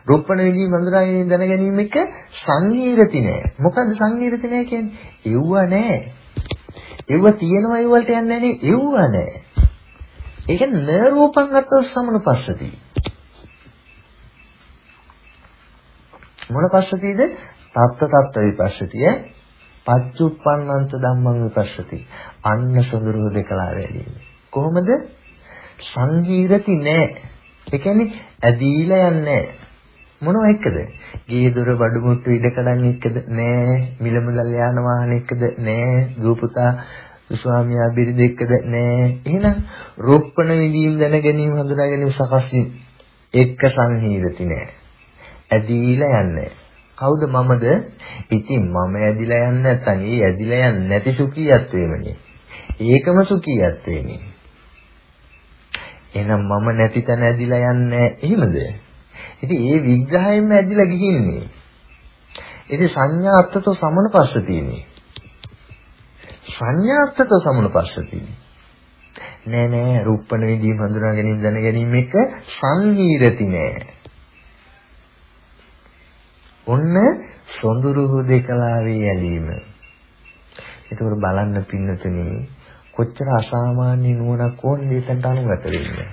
රූපණ විදී මඳුරාගේ දැන ගැනීම එක සංහීරති නෑ. මොකද්ද සංහීරති නෑ කියන්නේ? එව්ව නෑ. එව්ව තියෙනවා ඒ වලට යන්නේ නෑ එව්ව නෑ. ඒක න රූපං අත්ත සමනුපස්සති. මොන පස්සතිද? තත්ත තත්ත විපස්සතිය. පච්චුප්පන්නන්ත ධම්මං විපස්සති. අන්න සොඳුරු දෙකලා වැඩි. කොහොමද? සංජීරති නෑ. ඒ කියන්නේ ඇදීලා යන්නේ මොනව එක්කද? ගේ දොර බඩු මුට්ටු ඉඩ කඩන් එක්කද? නෑ. මිල මුදල් යාන වාහන එක්කද? නෑ. දූපුතා ස්වාමියා බිරිඳ එක්කද නෑ එහෙනම් රොප්පණ විදීම් දැන ගැනීම හඳුනා ගැනීම සකස් වීම එක්ක සංහීරති නෑ ඇදීලා යන්නේ කවුද මමද? ඉතින් මම ඇදිලා යන්නේ නැත්නම් ඒ ඇදිලා යන්නේ නැති සුඛියත්වෙමනේ ඒකම සුඛියත්වෙනේ එහෙනම් මම නැති තැන ඇදිලා යන්නේ එහෙමද? ඉතින් ඒ විග්‍රහයෙන්ම ඇදිලා ගිහින්නේ. ඉතින් සංඥා අත්තතෝ සමනපස්සතියනේ සංඥාත්තත සමුනපස්සති. නෑ නෑ. රූපණ විදීම හඳුනා ගැනීම දැන ගැනීම එක සංහිරති නෑ. ඔන්න සොඳුරු හුදේකලාවේ ඇලීම. ඒකවල බලන්න පින්නතුනි කොච්චර අසාමාන්‍ය නුවණක් ඕනද ඒකට අනුගත වෙන්නේ.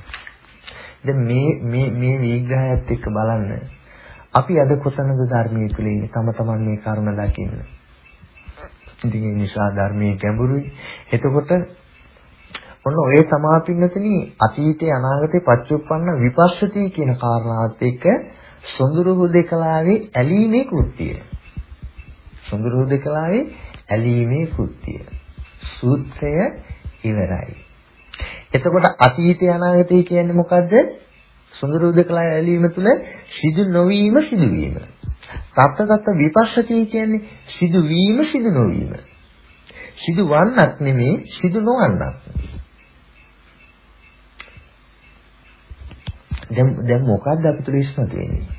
දැන් මේ මේ මේ විග්‍රහයත් එක්ක බලන්න අපි අද කොතනද ධර්මයේ තුල ඉන්නේ තම තමන් මේ කරුණ දකින්න. ඉතින් ඒ නිසා ධර්මයේ ගැඹුරුයි. එතකොට ඔන්න ඔය සමාපින්නතනි අතීතේ අනාගතේ පච්චුප්පන්න විපස්සති කියන කාරණාවත් එක්ක සොඳුරු හුදේකලාවේ ඇලීමේ කෘත්‍යය. සොඳුරු හුදේකලාවේ ඇලීමේ කෘත්‍යය. සූත්‍රය ඉවරයි. එතකොට අතීතේ අනාගතේ කියන්නේ මොකද්ද? සොඳුරු හුදේකලාවේ ඇලීම තුළ සිදු නොවීම සිදුවීම. තත්ත තත්ත විපස්සති කියන්නේ සිදුවීම සිදු නොවීම. සිදු වන්නක් නෙමේ සිදු නොවන්නක්. දැන් දැන් මොකද්ද අපිට ඉස්මතු වෙන්නේ?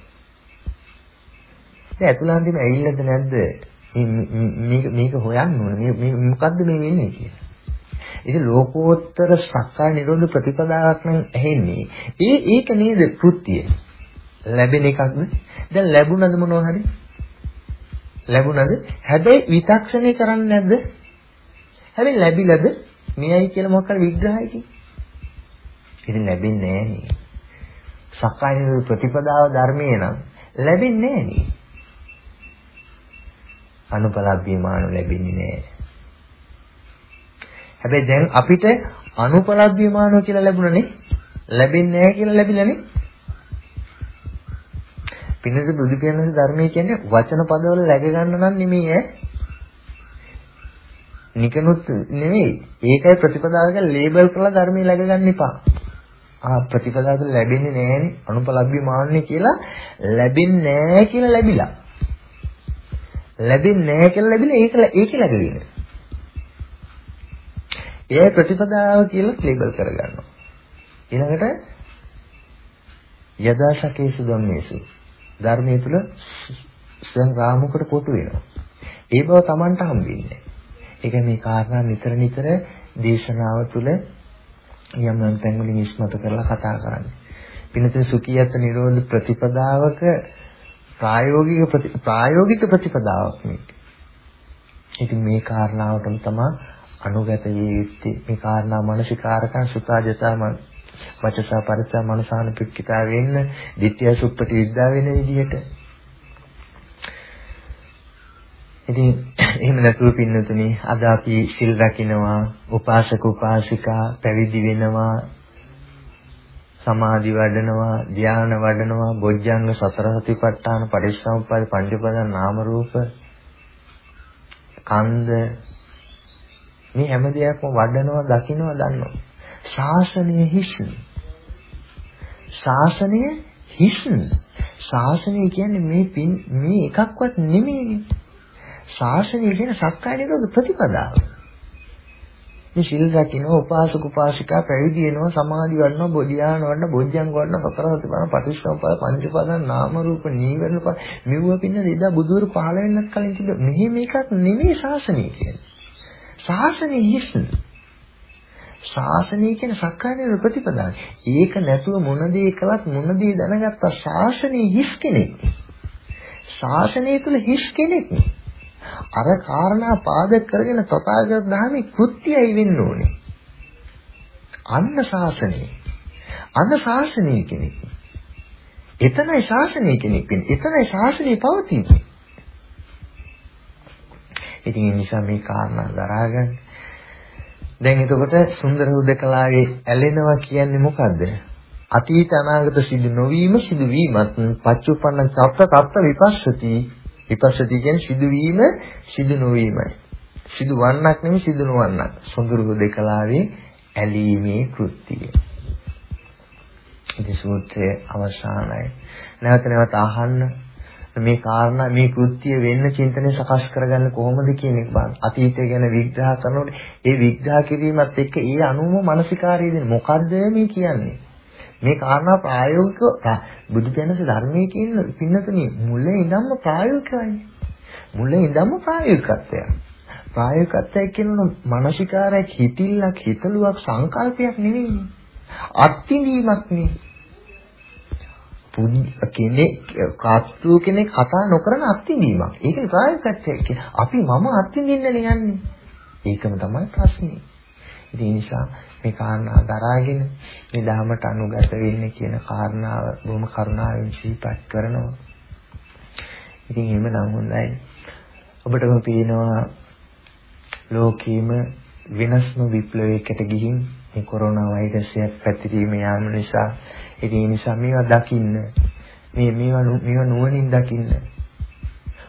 දැන් අතුලාන්තිම ඇවිල්ලාද නැද්ද? මේක මේක හොයන්න ඕනේ. මේ මොකද්ද මේ වෙන්නේ කියලා. ඉතින් ලෝකෝත්තර සක්කාය නිරෝධ ප්‍රතිපදාවක් නම් ඇහෙන්නේ. ඒ ඒක නේද කෘත්‍යය. ලැබෙන එකක්ද? දැන් ලැබුණද මොනවා හරි? ලැබුණද? හැබැයි විතක්ෂණය කරන්නේ නැද්ද? හැබැයි ලැබිලාද? මෙයයි කියලා මොකක් හරි විග්‍රහයකින්. ඉතින් ලැබෙන්නේ නැහැ නේ. සක්කාය නිරෝධ ප්‍රතිපදාව ධර්මයේ නම් ලැබෙන්නේ නැහැ නේ. අනුපලබ්බිමාන ලැබෙන්නේ නැහැ. හැබැයි දැන් අපිට අනුපලබ්බිමානෝ කියලා ලැබුණනේ ලැබෙන්නේ නැහැ කියලා ලැබිලානේ. පින්නස බුදු පියාණන්ගේ ධර්මයේ කියන්නේ වචන පදවල läග ගන්න නම් නෙමෙයි ඈ. නිකනුත් නෙමෙයි. ඒකයි ප්‍රතිපදාවක ලේබල් කරලා ධර්මයේ läග ගන්න එපා. ආ ප්‍රතිපදාවක ලැබෙන්නේ නැහැනේ අනුපලබ්බිමාන්නේ කියලා ලැබෙන්නේ නැහැ කියලා ලැබිලා. ලැබෙන්නේ නැහැ කියලා ලැබිලා ඒක ඒකේ ලැබෙන්නේ. ඒ ප්‍රතිපදාව කියලා ලේබල් කරගන්නවා. ඊළඟට යදාශකේසු ධම්මේසු ධර්මයේ තුල ස්වයං රාමුකට කොටු වෙනවා. ඒ බව Tamanට හම්බෙන්නේ. ඒක මේ කාරණා නිතර නිතර දේශනාව තුල යම් යම් තැන්වලින් ඉස්මතු කරලා කතා කරන්නේ. පින්නතේ සුඛියත් නිරෝධ ප්‍රතිපදාවක ප්‍රායෝගික ප්‍රායෝගික ප්‍රතිපදාවක් මේක. ඉතින් මේ කාරණාවටම තමයි අනුගත විය යුත්තේ. මේ කාරණා මානසිකාරකන් සුතාජතා වචසා පරිසා මනසාන පික්කිතා වෙන්න, ditthya සුප්පටි විද්‍යා වෙන විදිහට. ඉතින් එහෙම නැතුව පින්නතුනි අද අපි සිල් රකින්නවා, උපාසක උපාසිකා පැවිදි වෙනවා, සමාධි වඩනවා, ධ්‍යාන වඩනවා, බොජ්ජංග සතර සතිපට්ඨාන, පටිච්චසමුප්පාද පංචපදන් නාම රූප කන්ද මේ හැම දෙයක්ම වඩනවා, දකින්නවා, දන්නවා. ශාසනය හිස්න. ශාසනය හිස්න. ශාසනය කියන්නේ මේ පින් මේ එකක්වත් නෙමෙයිනේ. ශාසනය කියන්නේ සක්කාය නිරෝධ ප්‍රතිපදාව. මේ සිල් රකින්න උපාසක උපාසිකා පැවිදි වෙනවා සමාධි වඩනවා බොධියාන වඩන බොජ්ජංග වඩන සතර සතිපන්න පටිච්චසමුප්පාද පංචපාදන් නාම රූප නීවරණ පහ මෙවුව පින්න දෙදා බුදුරු පහළ වෙන්නත් කලින් තිබ්බ මෙහෙම එකක් නෙමෙයි ශාසනය කියන්නේ ශාසනය හිස්න ශාසනය කියන්නේ සක්කායන ප්‍රතිපදාව. ඒක නැතුව මොන දේ කළත් මොන දේ දැනගත්තා ශාසනය හිස් කෙනෙක්. ශාසනය තුල හිස් කෙනෙක්. අර කාරණා පාදක කරගෙන තථාගත ධර්මයේ කෘත්‍යයි වෙන්න ඕනේ. අන්න ශාසනය. අන්න ශාසනය කෙනෙක්. එතනයි ශාසනය කෙනෙක් වෙන්නේ. එතනයි ශාසනය පවතින්නේ. ඉතින් ඒ නිසා මේ කාරණා දරාගන්න. දැන් එතකොට සුන්දර හුදකලාවේ ඇලෙනවා කියන්නේ මොකද්ද? අතීත අනාගත සිදු නොවීම සිදුවීමත් පච්චුප්පන්න සත්ත තත්ත විපස්සති විපස්සති කියන්නේ සිදුවීම සිදු නොවීමයි. සිදු වන්නක් නෙමෙයි සිදු නොවන්නක්. සොඳුරු දෙකලාවේ ඇලීමේ කෘත්‍යය. ඉතින් සූත්‍රයේ අවසානයි. නැවත නැවත අහන්න මේ කාරණා මේ කෘත්‍ය වෙන්න චින්තනය සකස් කරගන්න කොහොමද කියන එක බලන්න. අතීතය ගැන විග්‍රහ කරනකොට ඒ විග්‍රහ කිරීමත් එක්ක ඒ අනුම මානසිකාරය දෙන මොකද්ද මේ කියන්නේ? මේ කාරණා ප්‍රායෝගිකව බුදු දනසේ ධර්මයේ කියන පින්නතුනේ මුලින් ඉඳන්ම ප්‍රායෝගිකයි. මුලින් ඉඳන්ම ප්‍රායෝගිකත්වය. ප්‍රායෝගිකත්වය කියනොත් මානසිකාරයක් හිතිල්ලක් හිතලුවක් සංකල්පයක් නෙවෙයි. අත්විඳීමක් නේ. කෙනෙක් කාස්තු කෙනෙක් කතා නොකරන අත්විඳීමක්. ඒකනේ ප්‍රායෝගිකත්වය කියන්නේ. අපි මම අත්විඳින්නනේ යන්නේ. ඒකම තමයි ප්‍රශ්නේ. ඒ නිසා මේ කාරණා දරාගෙන මේ ධර්මයට අනුගත වෙන්නේ කියන කාරණාව බොහොම කරුණාවෙන් සිහිපත් කරනවා. ඉතින් එහෙම නම් හොඳයි. ඔබටම පේනවා ලෝකීයම වෙනස්ම විප්ලවයකට ගිහින් මේ කොරෝනා වෛරසය පැතිරීම යාම නිසා ඉතින් ඒ නිසා මේවා දකින්න මේ මේවා මේවා නුවණින් දකින්න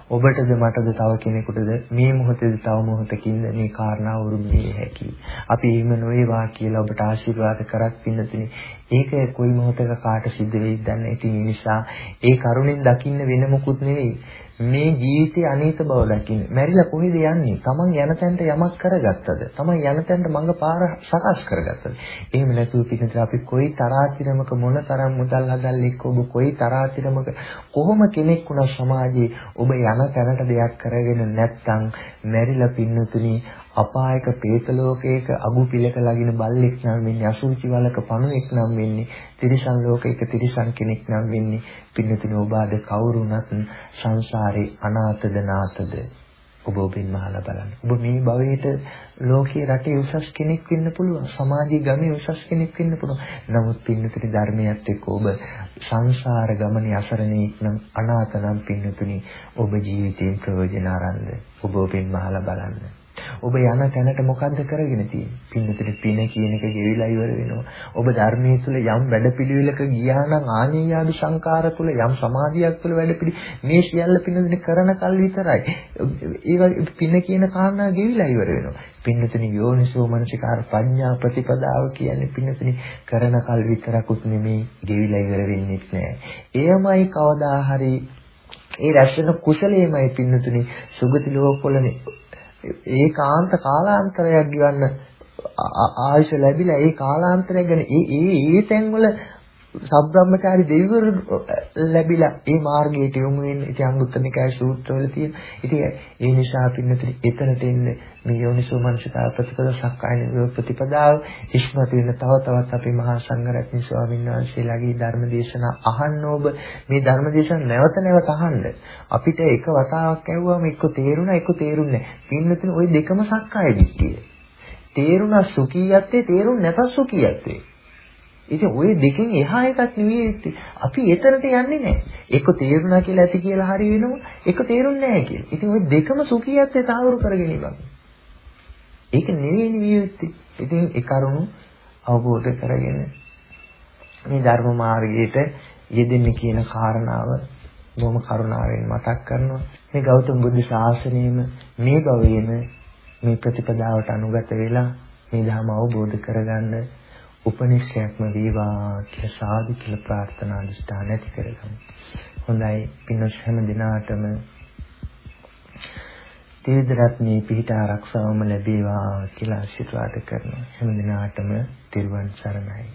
ඔබටද මටද තව කෙනෙකුටද මේ මොහොතේද තව මොහොතකින් මේ කාරණාව උරුම විය හැකියි. අපි එහෙම නොවේවා කියලා ඔබට ආශිර්වාද කරක් පින්නතුනි. ඒක කොයි මොහොතක කාට සිද්ධ වෙයිද දන්නේ. ඉතින් ඒ නිසා ඒ කරුණෙන් දකින්න වෙන මොකුත් නෙවෙයි. මේ ජීවිතයේ අනීත බව දකින්න. මැරිලා කොහෙද යන්නේ? Taman යන තැනට යමක් කරගත්තද? Taman යන තැනට මඟ පාර සකස් කරගත්තද? එහෙම නැතුව පිටින් අපි කොයි තරාතිරමක මොන තරම් මුදල් හදල් එක්ක ඔබ කොයි තරාතිරමක කොහොම කෙනෙක් වුණා සමාජයේ ඔබ යන තැනට දෙයක් කරගෙන නැත්නම් මැරිලා පින්නතුනි අපායක പ്രേත ලෝකයක අගු පිලක ලගින බල්ලෙක් නම් වෙන්නේ අසුචි වලක පණුවෙක් නම් වෙන්නේ තිරිසන් ලෝකයක තිරිසන් කෙනෙක් නම් වෙන්නේ පින්නතුනි ඔබ ආද කවුරුණත් සංසාරේ අනාථද නාථද ඔබ ඔබින් මහලා බලන්න. ඔබ මේ භවයේට ලෝකයේ රටේ උසස් කෙනෙක් වෙන්න පුළුවන්. සමාජයේ ගමේ උසස් කෙනෙක් වෙන්න පුළුවන්. නමුත් පින්නතුනි ධර්මයේත් එක්ක ඔබ සංසාර ගමනේ අසරණෙක් නම් අනාථ නම් පින්නතුනි ඔබ ජීවිතයෙන් ප්‍රයෝජන අරන්ද ඔබ ඔබින් මහලා බලන්න. ඔබ යන තැනට මොකද්ද කරගෙන තියෙන්නේ? පින්නතර පින කියන එක ගෙවිලා ඉවර වෙනවා. ඔබ ධර්මයේ තුල යම් වැඩපිළිවෙලක ගියා නම් ආනීයාදි සංකාර තුල යම් සමාධියක් තුල වැඩපිළි මේ සියල්ල පින්නතර කරන කල් විතරයි. ඒ පින කියන කාරණා ගෙවිලා ඉවර වෙනවා. පින්නතනි යෝනිසෝ මනසිකාර ප්‍රඥා ප්‍රතිපදාව කියන්නේ පින්නතනි කරන කල් විතරකුත් නෙමේ ගෙවිලා ඉවර වෙන්නේ නැහැ. එයමයි කවදා හරි ඒ රැස්වෙන කුසලයේමයි පින්නතුනි සුගති ලෝකවලනේ ඒකාන්ත කාලාන්තරයක් ගිවන්න ආයුෂ ලැබිලා ඒ කාලාන්තරය ගැන ඒ ඒ ඒ තැන්වල සබ්‍රාහ්මචාරි දෙවිවරු ලැබිලා ඒ මාර්ගයට යොමු වෙන්නේ ඉතින් අංගුත්තනිකාය සූත්‍රවල තියෙන. ඉතින් ඒ නිසා පින්නතේ එතනට එන්නේ මේ යෝනිසෝ මනසිකාර ප්‍රතිපද සක්කාය නිරෝධ ප්‍රතිපදාව ඉස්මතු වෙන තව තවත් අපේ මහා සංඝරත්න ස්වාමීන් වහන්සේලාගේ ධර්ම දේශනා අහන්න ඔබ මේ ධර්ම දේශනා නැවත නැවත අහන්න. අපිට එක වතාවක් ඇහුවාම එක්ක තේරුණා එක්ක තේරුන්නේ නැහැ. පින්නතේ ওই දෙකම සක්කාය දිට්ඨිය. තේරුණා සුඛියත්තේ තේරුණ නැතත් සුඛියත්තේ. ඉතින් ওই දෙකෙන් එහා එකක් නෙවෙයි අපි එතරට යන්නේ නැහැ. එක තේරුණා කියලා ඇති කියලා හරි වෙනවා. එක තේරුන්නේ නැහැ කියලා. ඉතින් ওই දෙකම සුඛියත්වයට තාවුරු කරගෙන ඉන්න. ඒක නෙවෙයි නෙවෙයි ඉතින් ඒ කරුණු අවබෝධ කරගෙන මේ ධර්ම මාර්ගයට යෙදෙන්න කියන කාරණාව බොහොම කරුණාවෙන් මතක් කරනවා. මේ ගෞතම බුදු ශාසනයෙම මේ භවයේම මේ ප්‍රතිපදාවට අනුගත වෙලා මේ ධර්ම අවබෝධ කරගන්න උපනිශ්‍රයක්ම වේවා කියලා සාදු කියලා ප්‍රාර්ථනා අනුස්ථාන ඇති කරගමු. හොඳයි පින්වත් හැම දිනාටම තීර්ථ රත්නේ පිහිට ආරක්ෂාවම ලැබේවා කියලා ආශිර්වාද කරනවා. හැම දිනාටම තිරුවන් සරණයි.